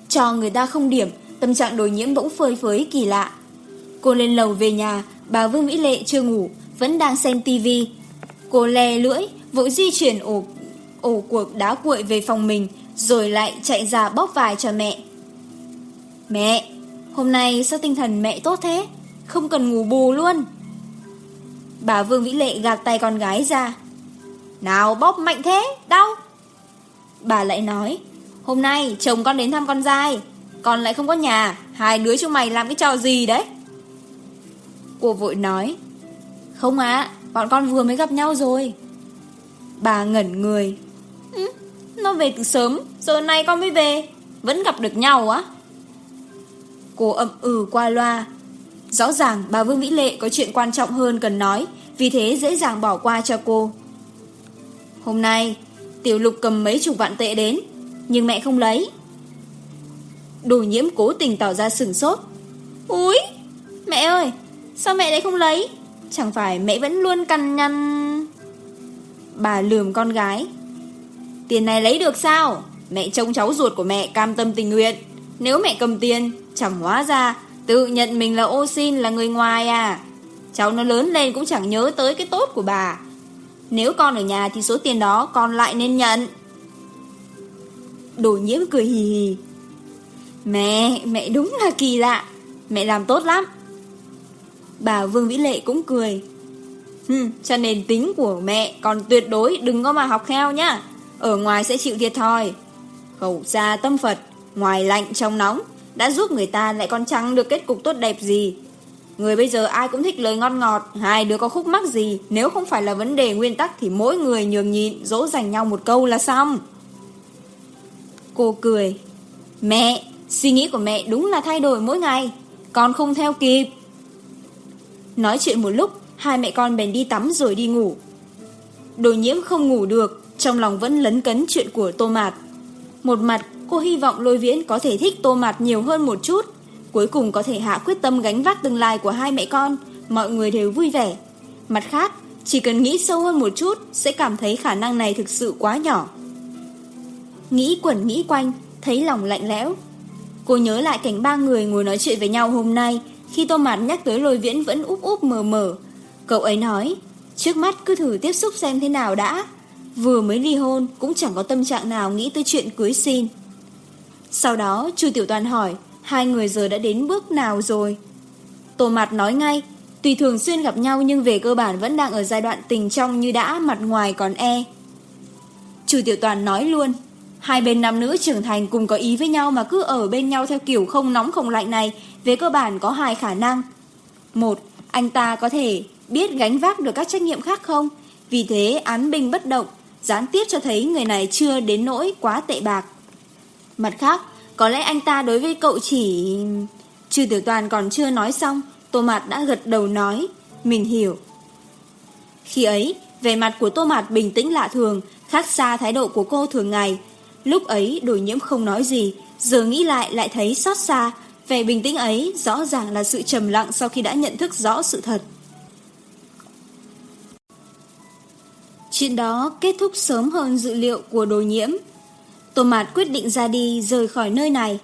S1: Cho người ta không điểm, tâm trạng đồi nhiễm bỗng phơi phới kỳ lạ. Cô lên lầu về nhà, bà Vương Mỹ Lệ chưa ngủ, vẫn đang xem tivi Cô le lưỡi, vội di chuyển ổ, ổ cuộc đá cuội về phòng mình, rồi lại chạy ra bóp vài cho mẹ. Mẹ, hôm nay sao tinh thần mẹ tốt thế? Không cần ngủ bù luôn. Bà Vương Vĩ Lệ gạt tay con gái ra. Nào bóp mạnh thế, đau. Bà lại nói, hôm nay chồng con đến thăm con dai, con lại không có nhà, hai đứa chúng mày làm cái trò gì đấy? Cô vội nói, không ạ, Bọn con vừa mới gặp nhau rồi. Bà ngẩn người. Ừ, nó về từ sớm Giờ nay con mới về. Vẫn gặp được nhau á. Cô ậm ừ qua loa. Rõ ràng bà Vương Vĩ Lệ có chuyện quan trọng hơn cần nói Vì thế dễ dàng bỏ qua cho cô. Hôm nay Tiểu lục cầm mấy chục vạn tệ đến Nhưng mẹ không lấy. Đồ nhiễm cố tình tỏ ra sừng sốt. Úi Mẹ ơi Sao mẹ lại không lấy? Chẳng phải mẹ vẫn luôn cằn nhằn. Bà lườm con gái. Tiền này lấy được sao? Mẹ trông cháu ruột của mẹ cam tâm tình nguyện. Nếu mẹ cầm tiền Chẳng hóa ra Tự nhận mình là ô xin là người ngoài à. Cháu nó lớn lên cũng chẳng nhớ tới cái tốt của bà. Nếu con ở nhà thì số tiền đó con lại nên nhận. Đồ nhiễm cười hì hì. Mẹ, mẹ đúng là kỳ lạ. Mẹ làm tốt lắm. Bà Vương Vĩ Lệ cũng cười. Hừm, cho nên tính của mẹ Còn tuyệt đối đừng có mà học theo nhá. Ở ngoài sẽ chịu thiệt thòi. Khẩu gia tâm Phật Ngoài lạnh trong nóng Đã giúp người ta lại còn chẳng được kết cục tốt đẹp gì. Người bây giờ ai cũng thích lời ngon ngọt Hai đứa có khúc mắc gì Nếu không phải là vấn đề nguyên tắc Thì mỗi người nhường nhịn Dỗ dành nhau một câu là xong. Cô cười. Mẹ Suy nghĩ của mẹ đúng là thay đổi mỗi ngày Con không theo kịp. Nói chuyện một lúc, hai mẹ con bèn đi tắm rồi đi ngủ. Đồ nhiễm không ngủ được, trong lòng vẫn lấn cấn chuyện của tô mạt. Một mặt, cô hy vọng lôi viễn có thể thích tô mạt nhiều hơn một chút. Cuối cùng có thể hạ quyết tâm gánh vác tương lai của hai mẹ con, mọi người đều vui vẻ. Mặt khác, chỉ cần nghĩ sâu hơn một chút sẽ cảm thấy khả năng này thực sự quá nhỏ. Nghĩ quẩn nghĩ quanh, thấy lòng lạnh lẽo. Cô nhớ lại cảnh ba người ngồi nói chuyện với nhau hôm nay khi Tô Mạt nhắc tới lôi viễn vẫn úp úp mờ mờ. Cậu ấy nói, Trước mắt cứ thử tiếp xúc xem thế nào đã. Vừa mới ly hôn, Cũng chẳng có tâm trạng nào nghĩ tới chuyện cưới xin. Sau đó, Chu Tiểu Toàn hỏi, Hai người giờ đã đến bước nào rồi? Tô Mạt nói ngay, Tùy thường xuyên gặp nhau nhưng về cơ bản Vẫn đang ở giai đoạn tình trong như đã, Mặt ngoài còn e. Chu Tiểu Toàn nói luôn Hai bên nam nữ trưởng thành cùng có ý với nhau mà cứ ở bên nhau theo kiểu không nóng không lạnh này, về cơ bản có hai khả năng. Một, anh ta có thể biết gánh vác được các trách nhiệm khác không? Vì thế án binh bất động, gián tiếp cho thấy người này chưa đến nỗi quá tệ bạc. Mặt khác, có lẽ anh ta đối với cậu chỉ... Trừ tiểu toàn còn chưa nói xong, Tô Mạt đã gật đầu nói, mình hiểu. Khi ấy, về mặt của Tô Mạt bình tĩnh lạ thường, khác xa thái độ của cô thường ngày, Lúc ấy đổi nhiễm không nói gì, giờ nghĩ lại lại thấy xót xa, vẻ bình tĩnh ấy rõ ràng là sự trầm lặng sau khi đã nhận thức rõ sự thật. Chuyện đó kết thúc sớm hơn dự liệu của đồ nhiễm. Tô Mạt quyết định ra đi rời khỏi nơi này.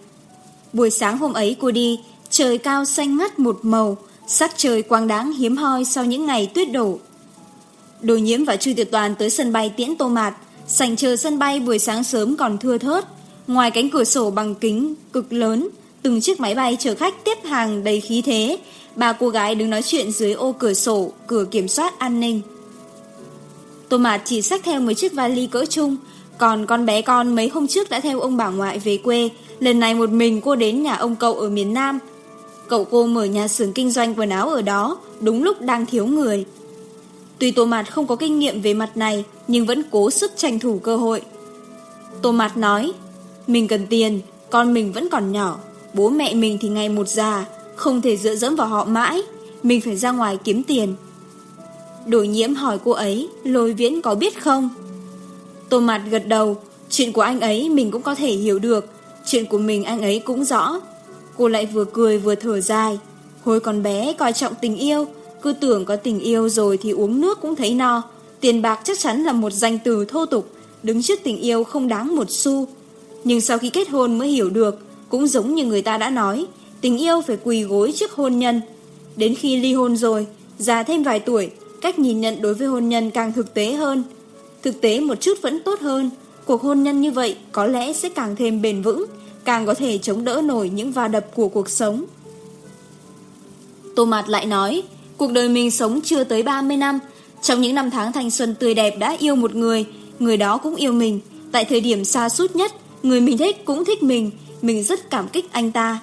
S1: Buổi sáng hôm ấy cô đi, trời cao xanh ngắt một màu, sắc trời quang đáng hiếm hoi sau những ngày tuyết đổ. Đồ nhiễm và Chu Tiệp Toàn tới sân bay tiễn Tô Mạt, Sảnh chờ sân bay buổi sáng sớm còn thưa thớt, ngoài cánh cửa sổ bằng kính cực lớn, từng chiếc máy bay chở khách tiếp hàng đầy khí thế, ba cô gái đứng nói chuyện dưới ô cửa sổ, cửa kiểm soát an ninh. Tô Mạt chỉ xách theo mấy chiếc vali cỡ chung, còn con bé con mấy hôm trước đã theo ông bà ngoại về quê, lần này một mình cô đến nhà ông cậu ở miền Nam. Cậu cô mở nhà xưởng kinh doanh quần áo ở đó, đúng lúc đang thiếu người. Tuy Tô Mạt không có kinh nghiệm về mặt này, nhưng vẫn cố sức tranh thủ cơ hội. Tô Mạt nói, mình cần tiền, con mình vẫn còn nhỏ, bố mẹ mình thì ngày một già, không thể dựa dẫm vào họ mãi, mình phải ra ngoài kiếm tiền. Đổi nhiễm hỏi cô ấy, lôi viễn có biết không? Tô Mạt gật đầu, chuyện của anh ấy mình cũng có thể hiểu được, chuyện của mình anh ấy cũng rõ. Cô lại vừa cười vừa thở dài, hồi còn bé coi trọng tình yêu, cứ tưởng có tình yêu rồi thì uống nước cũng thấy no, Tiền bạc chắc chắn là một danh từ thô tục, đứng trước tình yêu không đáng một xu. Nhưng sau khi kết hôn mới hiểu được, cũng giống như người ta đã nói, tình yêu phải quỳ gối trước hôn nhân. Đến khi ly hôn rồi, già thêm vài tuổi, cách nhìn nhận đối với hôn nhân càng thực tế hơn. Thực tế một chút vẫn tốt hơn, cuộc hôn nhân như vậy có lẽ sẽ càng thêm bền vững, càng có thể chống đỡ nổi những va đập của cuộc sống. Tô Mạt lại nói, cuộc đời mình sống chưa tới 30 năm, trong những năm tháng thanh xuân tươi đẹp đã yêu một người, người đó cũng yêu mình. Tại thời điểm xa sút nhất, người mình thích cũng thích mình, mình rất cảm kích anh ta.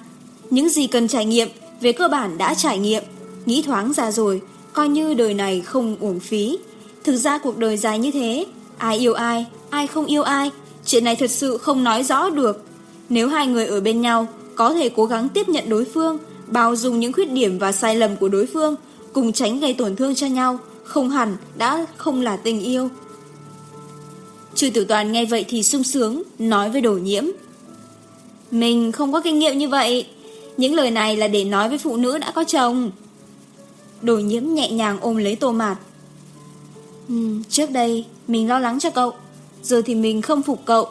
S1: Những gì cần trải nghiệm, về cơ bản đã trải nghiệm, nghĩ thoáng ra rồi, coi như đời này không uổng phí. Thực ra cuộc đời dài như thế, ai yêu ai, ai không yêu ai, chuyện này thật sự không nói rõ được. Nếu hai người ở bên nhau, có thể cố gắng tiếp nhận đối phương, bao dung những khuyết điểm và sai lầm của đối phương, cùng tránh gây tổn thương cho nhau, không hẳn đã không là tình yêu. Chư tiểu toàn nghe vậy thì sung sướng, nói với Đổ nhiễm. Mình không có kinh nghiệm như vậy, những lời này là để nói với phụ nữ đã có chồng. Đổ nhiễm nhẹ nhàng ôm lấy tô mạt. Ừ, trước đây mình lo lắng cho cậu, giờ thì mình không phục cậu.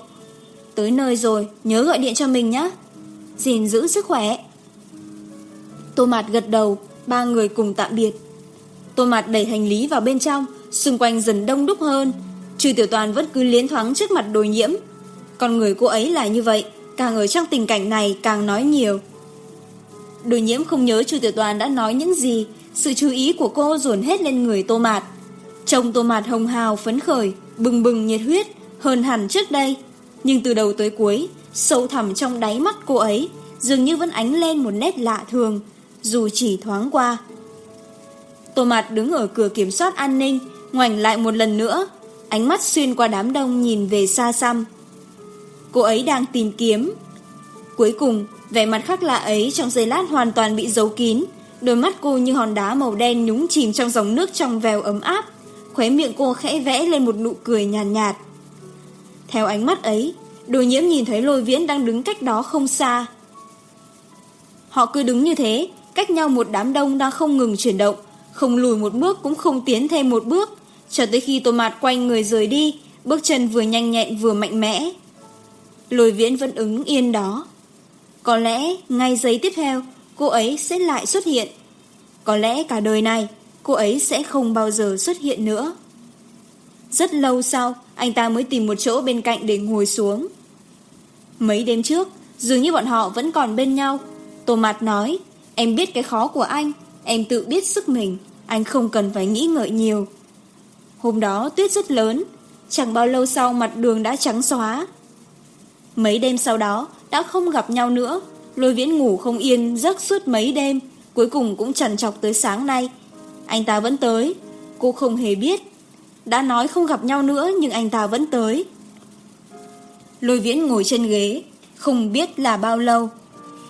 S1: Tới nơi rồi, nhớ gọi điện cho mình nhé. Gìn giữ sức khỏe. Tô mạt gật đầu, ba người cùng tạm biệt. Tô Mạt đẩy hành lý vào bên trong, xung quanh dần đông đúc hơn. Trừ tiểu toàn vẫn cứ liến thoáng trước mặt đồi nhiễm. Con người cô ấy là như vậy, càng ở trong tình cảnh này càng nói nhiều. Đồi nhiễm không nhớ trừ tiểu toàn đã nói những gì, sự chú ý của cô dồn hết lên người Tô Mạt. Trông Tô Mạt hồng hào phấn khởi, bừng bừng nhiệt huyết, hơn hẳn trước đây. Nhưng từ đầu tới cuối, sâu thẳm trong đáy mắt cô ấy, dường như vẫn ánh lên một nét lạ thường, dù chỉ thoáng qua. Tô Mạt đứng ở cửa kiểm soát an ninh, ngoảnh lại một lần nữa, ánh mắt xuyên qua đám đông nhìn về xa xăm. Cô ấy đang tìm kiếm. Cuối cùng, vẻ mặt khắc lạ ấy trong giây lát hoàn toàn bị giấu kín, đôi mắt cô như hòn đá màu đen nhúng chìm trong dòng nước trong veo ấm áp, khóe miệng cô khẽ vẽ lên một nụ cười nhàn nhạt, nhạt. Theo ánh mắt ấy, đồ nhiễm nhìn thấy lôi viễn đang đứng cách đó không xa. Họ cứ đứng như thế, cách nhau một đám đông đang không ngừng chuyển động, không lùi một bước cũng không tiến thêm một bước, cho tới khi tô mạt quay người rời đi, bước chân vừa nhanh nhẹn vừa mạnh mẽ. Lôi viễn vẫn ứng yên đó. Có lẽ ngay giấy tiếp theo, cô ấy sẽ lại xuất hiện. Có lẽ cả đời này, cô ấy sẽ không bao giờ xuất hiện nữa. Rất lâu sau, anh ta mới tìm một chỗ bên cạnh để ngồi xuống. Mấy đêm trước, dường như bọn họ vẫn còn bên nhau. Tô Mạt nói, em biết cái khó của anh, Em tự biết sức mình, anh không cần phải nghĩ ngợi nhiều. Hôm đó tuyết rất lớn, chẳng bao lâu sau mặt đường đã trắng xóa. Mấy đêm sau đó đã không gặp nhau nữa, lôi viễn ngủ không yên giấc suốt mấy đêm, cuối cùng cũng trằn trọc tới sáng nay. Anh ta vẫn tới, cô không hề biết. Đã nói không gặp nhau nữa nhưng anh ta vẫn tới. Lôi viễn ngồi trên ghế, không biết là bao lâu.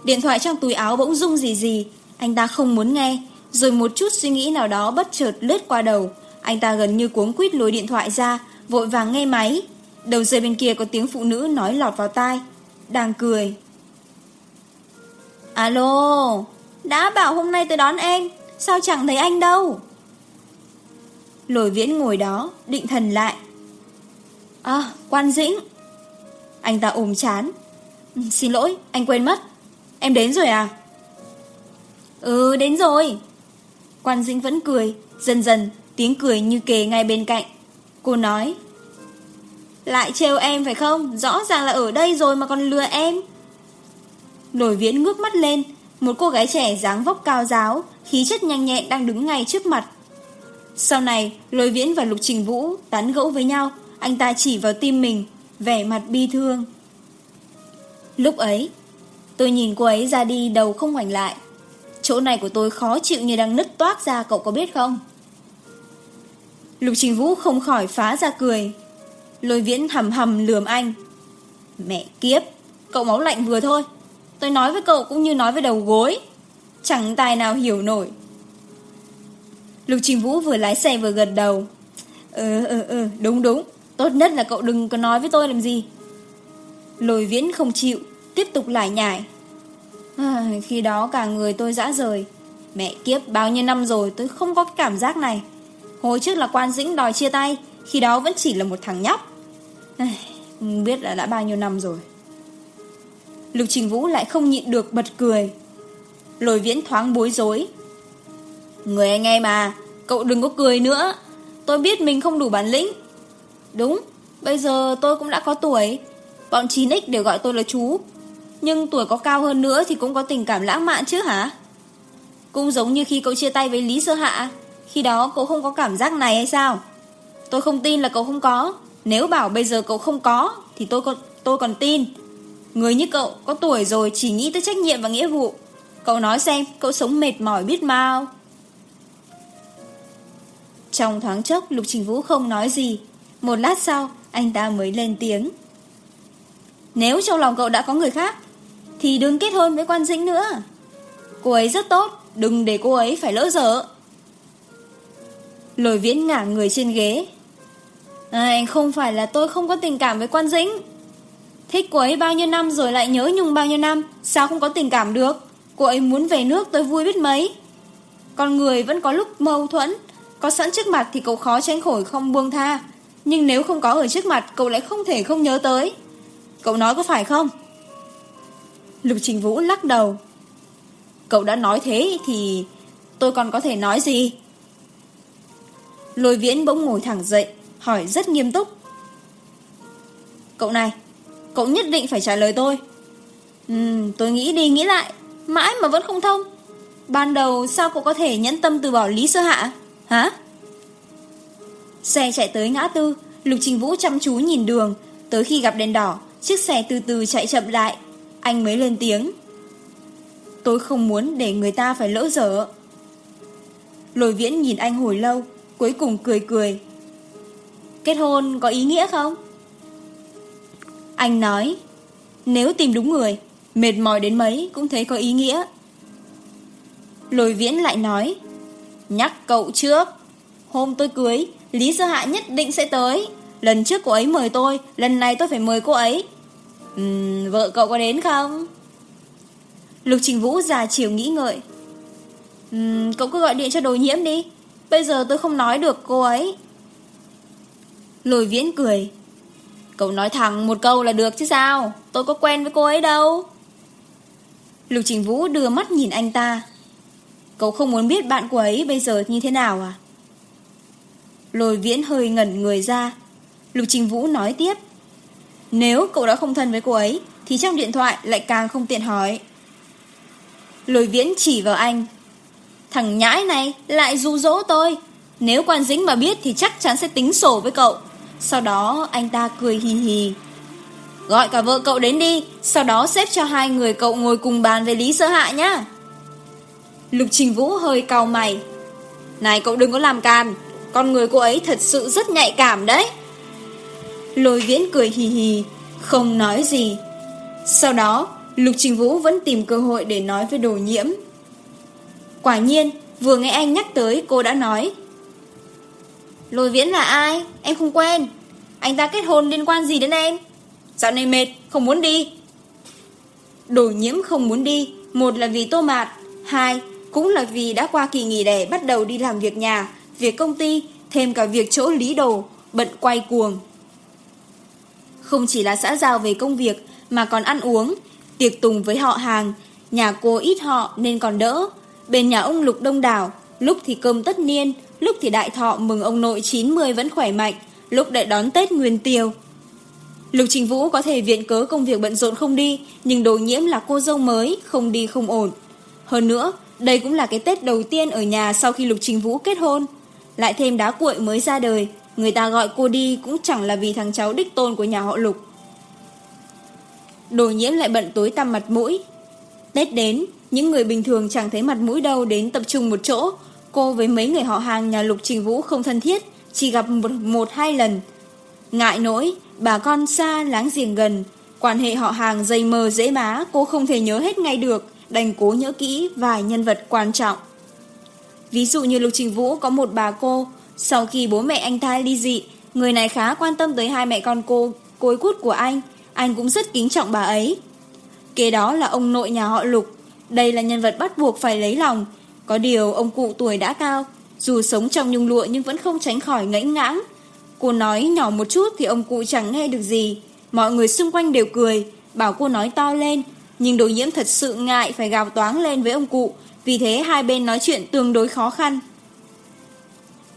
S1: Điện thoại trong túi áo bỗng rung gì gì, anh ta không muốn nghe, rồi một chút suy nghĩ nào đó bất chợt lướt qua đầu. Anh ta gần như cuống quýt lối điện thoại ra, vội vàng nghe máy. Đầu dây bên kia có tiếng phụ nữ nói lọt vào tai, đang cười. Alo, đã bảo hôm nay tôi đón em, sao chẳng thấy anh đâu? Lồi viễn ngồi đó, định thần lại. À, quan dĩnh. Anh ta ôm chán. Ừ, xin lỗi, anh quên mất. Em đến rồi à? Ừ đến rồi. Quan Dĩnh vẫn cười, Dần dần tiếng cười như kề ngay bên cạnh. Cô nói, Lại trêu em phải không? Rõ ràng là ở đây rồi mà còn lừa em. Lồi viễn ngước mắt lên, Một cô gái trẻ dáng vóc cao giáo, Khí chất nhanh nhẹn đang đứng ngay trước mặt. Sau này, Lôi viễn và Lục Trình Vũ Tán gẫu với nhau, Anh ta chỉ vào tim mình, Vẻ mặt bi thương. Lúc ấy, Tôi nhìn cô ấy ra đi, đầu không hoành lại. Chỗ này của tôi khó chịu như đang nứt toác ra cậu có biết không? Lục Trình Vũ không khỏi phá ra cười. Lôi viễn hầm hầm lườm anh. Mẹ kiếp, cậu máu lạnh vừa thôi. Tôi nói với cậu cũng như nói với đầu gối. Chẳng tài nào hiểu nổi. Lục Trình Vũ vừa lái xe vừa gật đầu. Ừ, ừ, ừ, đúng đúng. Tốt nhất là cậu đừng có nói với tôi làm gì. Lôi viễn không chịu, tiếp tục lại nhải. À, khi đó cả người tôi dã rời. Mẹ kiếp bao nhiêu năm rồi tôi không có cảm giác này. Hồi trước là quan dĩnh đòi chia tay, khi đó vẫn chỉ là một thằng nhóc. À, biết là đã bao nhiêu năm rồi. Lục Trình Vũ lại không nhịn được bật cười. Lồi viễn thoáng bối rối. Người anh em mà cậu đừng có cười nữa. Tôi biết mình không đủ bản lĩnh. Đúng, bây giờ tôi cũng đã có tuổi. Bọn 9X đều gọi tôi là chú. Nhưng tuổi có cao hơn nữa thì cũng có tình cảm lãng mạn chứ hả? Cũng giống như khi cậu chia tay với Lý Sơ Hạ Khi đó cậu không có cảm giác này hay sao? Tôi không tin là cậu không có. Nếu bảo bây giờ cậu không có Thì tôi còn, tôi còn tin. Người như cậu có tuổi rồi chỉ nghĩ tới trách nhiệm và nghĩa vụ. Cậu nói xem Cậu sống mệt mỏi biết mau Trong thoáng chốc Lục Trình Vũ không nói gì. Một lát sau anh ta mới lên tiếng. Nếu trong lòng cậu đã có người khác thì đừng kết hôn với quan dĩnh nữa. Cô ấy rất tốt Đừng để cô ấy phải lỡ dở. Lồi viễn ngả người trên ghế. À, Không phải là tôi không có tình cảm với quan dĩnh. Thích cô ấy bao nhiêu năm rồi lại nhớ nhung bao nhiêu năm Sao không có tình cảm được? Cô ấy muốn về nước tôi vui biết mấy. Con người vẫn có lúc mâu thuẫn Có sẵn trước mặt thì cậu khó tránh khỏi không buông tha. Nhưng nếu không có ở trước mặt Cậu lại không thể không nhớ tới. Cậu nói có phải không? Lục Trình Vũ lắc đầu. Cậu đã nói thế thì tôi còn có thể nói gì? Lôi viễn bỗng ngồi thẳng dậy, hỏi rất nghiêm túc. Cậu này, cậu nhất định phải trả lời tôi. Ừ, tôi nghĩ đi nghĩ lại, mãi mà vẫn không thông. Ban đầu sao cậu có thể nhẫn tâm từ bỏ Lý Sơ Hạ? Hả? Xe chạy tới ngã tư, Lục Trình Vũ chăm chú nhìn đường, tới khi gặp đèn đỏ, chiếc xe từ từ chạy chậm lại, anh mới lên tiếng. Tôi không muốn để người ta phải lỡ dở. Lồi viễn nhìn anh hồi lâu, Cuối cùng cười cười. Kết hôn có ý nghĩa không? Anh nói, Nếu tìm đúng người, Mệt mỏi đến mấy cũng thấy có ý nghĩa. Lồi viễn lại nói, Nhắc cậu trước. Hôm tôi cưới, Lý Sơ Hạ nhất định sẽ tới. Lần trước cô ấy mời tôi, Lần này tôi phải mời cô ấy. Ừ, vợ cậu có đến không? Lục Trình Vũ già chiều nghĩ ngợi. Uhm, Cậu cứ gọi điện cho đồ nhiễm đi. Bây giờ tôi không nói được cô ấy. Lôi viễn cười. Cậu nói thẳng một câu là được chứ sao? Tôi có quen với cô ấy đâu. Lục Trình Vũ đưa mắt nhìn anh ta. Cậu không muốn biết bạn của ấy bây giờ như thế nào à? Lôi viễn hơi ngẩn người ra. Lục Trình Vũ nói tiếp. Nếu cậu đã không thân với cô ấy, Thì trong điện thoại lại càng không tiện hỏi. Lôi viễn chỉ vào anh. Thằng nhãi này lại dụ dỗ tôi. Nếu quan dính mà biết Thì chắc chắn sẽ tính sổ với cậu. Sau đó anh ta cười hì hì. Gọi cả vợ cậu đến đi, Sau đó xếp cho hai người cậu ngồi cùng bàn Về Lý Sơ Hạ nhá. Lục Trình Vũ hơi cau mày. Này, cậu đừng có làm càn. Con người cô ấy thật sự rất nhạy cảm đấy. Lôi viễn cười hì hì, Không nói gì. Sau đó, Lục Trình Vũ vẫn tìm cơ hội để nói với đồ nhiễm. Quả nhiên, Vừa nghe anh nhắc tới, cô đã nói, Lôi viễn là ai? Em không quen. Anh ta kết hôn liên quan gì đến em? Dạo này mệt, không muốn đi. Đồ nhiễm không muốn đi, Một là vì tô mạt, Hai cũng là vì đã qua kỳ nghỉ đẻ Bắt đầu đi làm việc nhà, Việc công ty, Thêm cả việc chỗ lý đồ, Bận quay cuồng không chỉ là xã giao về công việc mà còn ăn uống, tiệc tùng với họ hàng, nhà cô ít họ nên còn đỡ. Bên nhà ông Lục đông đảo, lúc thì cơm tất niên, lúc thì đại thọ mừng ông nội 90 vẫn khỏe mạnh, lúc đợi đón Tết nguyên tiêu. Lục Trình Vũ có thể viện cớ công việc bận rộn không đi, nhưng đồ nhiễm là cô dâu mới, không đi không ổn. Hơn nữa, đây cũng là cái Tết đầu tiên ở nhà sau khi Lục Trình Vũ kết hôn. Lại thêm đá cuội mới ra đời, Người ta gọi cô đi cũng chẳng là vì thằng cháu đích tôn của nhà họ Lục. Đồ nhiễm lại bận tối tăm mặt mũi. Tết đến, những người bình thường chẳng thấy mặt mũi đâu đến tập trung một chỗ. Cô với mấy người họ hàng nhà Lục Trình Vũ không thân thiết, chỉ gặp một, một hai lần. Ngại nỗi, bà con xa láng giềng gần, quan hệ họ hàng dày mờ dễ má, cô không thể nhớ hết ngay được, đành cố nhớ kỹ vài nhân vật quan trọng. Ví dụ như Lục Trình Vũ có một bà cô, sau khi bố mẹ anh thai ly dị, người này khá quan tâm tới hai mẹ con cô, cối cút của anh, anh cũng rất kính trọng bà ấy. Kế đó là ông nội nhà họ Lục, đây là nhân vật bắt buộc phải lấy lòng, có điều ông cụ tuổi đã cao, dù sống trong nhung lụa nhưng vẫn không tránh khỏi ngãnh ngãng. Cô nói nhỏ một chút thì ông cụ chẳng nghe được gì, mọi người xung quanh đều cười, bảo cô nói to lên, nhưng đối nhiễm thật sự ngại phải gào toáng lên với ông cụ, vì thế hai bên nói chuyện tương đối khó khăn.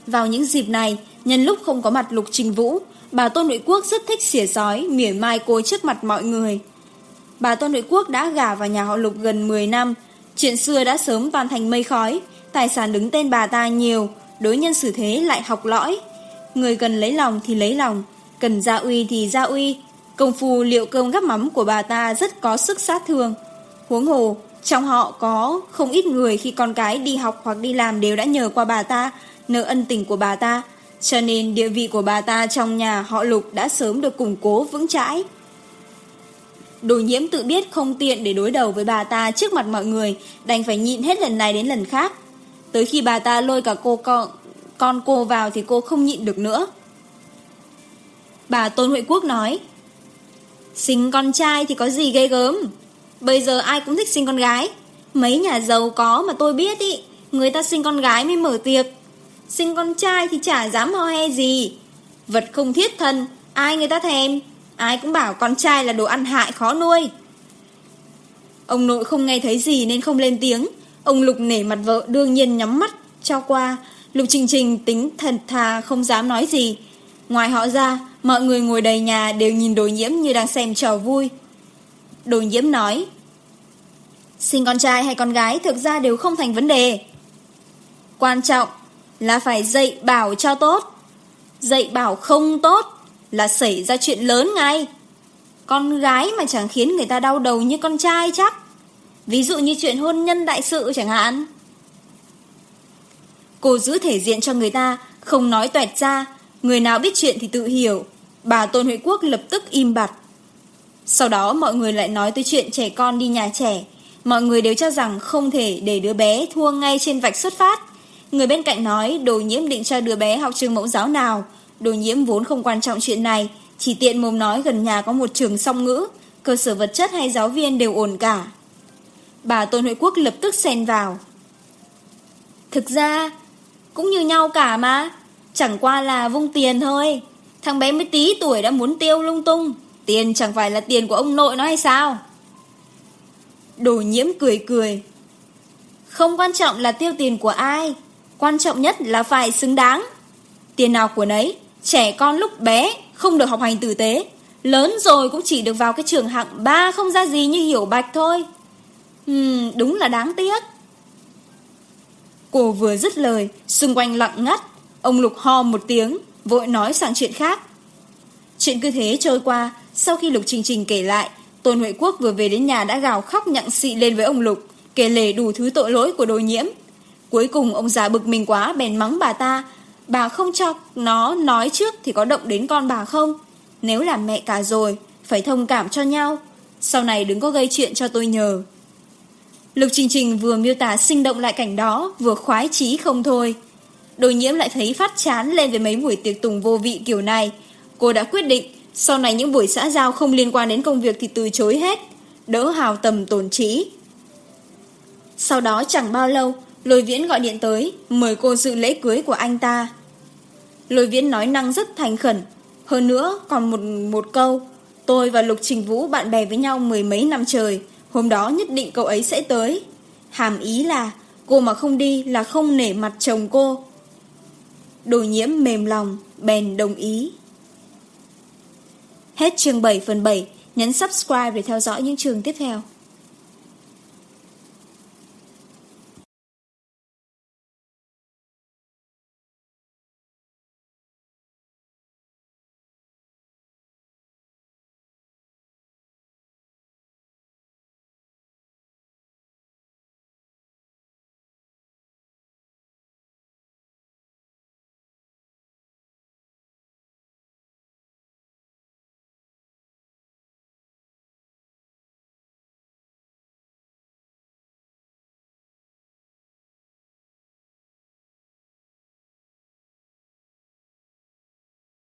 S1: Vào những dịp này, nhân lúc không có mặt Lục Trình Vũ, bà Tôn Nội Quốc rất thích xỉa sói, mỉa mai cô trước mặt mọi người. Bà Tôn Nội Quốc đã gả vào nhà họ Lục gần 10 năm, chuyện xưa đã sớm toàn thành mây khói, tài sản đứng tên bà ta nhiều, đối nhân xử thế lại học lõi. Người cần lấy lòng thì lấy lòng, cần gia uy thì gia uy, công phu liệu cơm gắp mắm của bà ta rất có sức sát thương. Huống hồ, trong họ có không ít người khi con cái đi học hoặc đi làm đều đã nhờ qua bà ta, nợ ân tình của bà ta, cho nên địa vị của bà ta trong nhà họ Lục đã sớm được củng cố vững chãi. Đồ nhiễm tự biết không tiện để đối đầu với bà ta trước mặt mọi người, đành phải nhịn hết lần này đến lần khác. Tới khi bà ta lôi cả cô con, con cô vào thì cô không nhịn được nữa. Bà Tôn Huệ Quốc nói, Sinh con trai thì có gì ghê gớm, bây giờ ai cũng thích sinh con gái. Mấy nhà giàu có mà tôi biết ý, người ta sinh con gái mới mở tiệc, Sinh con trai thì chả dám ho he gì. Vật không thiết thân Ai người ta thèm? Ai cũng bảo con trai là đồ ăn hại khó nuôi. Ông nội không nghe thấy gì nên không lên tiếng. Ông Lục nể mặt vợ đương nhiên nhắm mắt Cho qua. Lục Trình Trình tính thần thà, không dám nói gì. Ngoài họ ra, Mọi người ngồi đầy nhà đều nhìn đồ nhiễm như đang xem trò vui. Đồ nhiễm nói, Sinh con trai hay con gái thực ra đều không thành vấn đề. Quan trọng là phải dạy bảo cho tốt. Dạy bảo không tốt là xảy ra chuyện lớn ngay. Con gái mà chẳng khiến người ta đau đầu như con trai chắc. Ví dụ như chuyện hôn nhân đại sự chẳng hạn. Cô giữ thể diện cho người ta, không nói tuẹt ra. Người nào biết chuyện thì tự hiểu. Bà Tôn Huệ Quốc lập tức im bặt. Sau đó mọi người lại nói tới chuyện trẻ con đi nhà trẻ. Mọi người đều cho rằng không thể để đứa bé thua ngay trên vạch xuất phát. Người bên cạnh nói đồ nhiễm định cho đứa bé học trường mẫu giáo nào. Đồ nhiễm vốn không quan trọng chuyện này, chỉ tiện mồm nói gần nhà có một trường song ngữ, cơ sở vật chất hay giáo viên đều ổn cả. Bà Tôn Huệ Quốc lập tức xen vào. Thực ra, cũng như nhau cả mà, chẳng qua là vung tiền thôi. Thằng bé mới tí tuổi đã muốn tiêu lung tung, tiền chẳng phải là tiền của ông nội nó hay sao? Đồ nhiễm cười cười. Không quan trọng là tiêu tiền của ai, Quan trọng nhất là phải xứng đáng. Tiền nào của nấy, trẻ con lúc bé không được học hành tử tế, lớn rồi cũng chỉ được vào cái trường hạng ba không ra gì như hiểu bạch thôi. Ừm, đúng là đáng tiếc. Cô vừa dứt lời, xung quanh lặng ngắt, ông Lục ho một tiếng, vội nói sang chuyện khác. Chuyện cứ thế trôi qua, sau khi Lục Trình Trình kể lại, Tôn Huệ Quốc vừa về đến nhà đã gào khóc nhặng xị lên với ông Lục, kể lể đủ thứ tội lỗi của đồ nhiễm. Cuối cùng ông già bực mình quá, bèn mắng bà ta, Bà không cho nó nói trước Thì có động đến con bà không? Nếu là mẹ cả rồi, Phải thông cảm cho nhau. Sau này đừng có gây chuyện cho tôi nhờ. Lục Trình Trình vừa miêu tả sinh động lại cảnh đó, Vừa khoái chí không thôi. Đôi nhiễm lại thấy phát chán lên với mấy buổi tiệc tùng vô vị kiểu này. Cô đã quyết định, Sau này những buổi xã giao không liên quan đến công việc thì từ chối hết, Đỡ hào tầm tổn trí. Sau đó chẳng bao lâu Lôi viễn gọi điện tới, mời cô dự lễ cưới của anh ta. Lôi viễn nói năng rất thành khẩn. Hơn nữa, còn một, một câu. Tôi và Lục Trình Vũ bạn bè với nhau mười mấy năm trời. Hôm đó nhất định cậu ấy sẽ tới. Hàm ý là, cô mà không đi là không nể mặt chồng cô. Đồ nhiễm mềm lòng, bèn đồng ý. Hết chương 7 phần 7, nhấn subscribe để theo dõi những trường tiếp theo.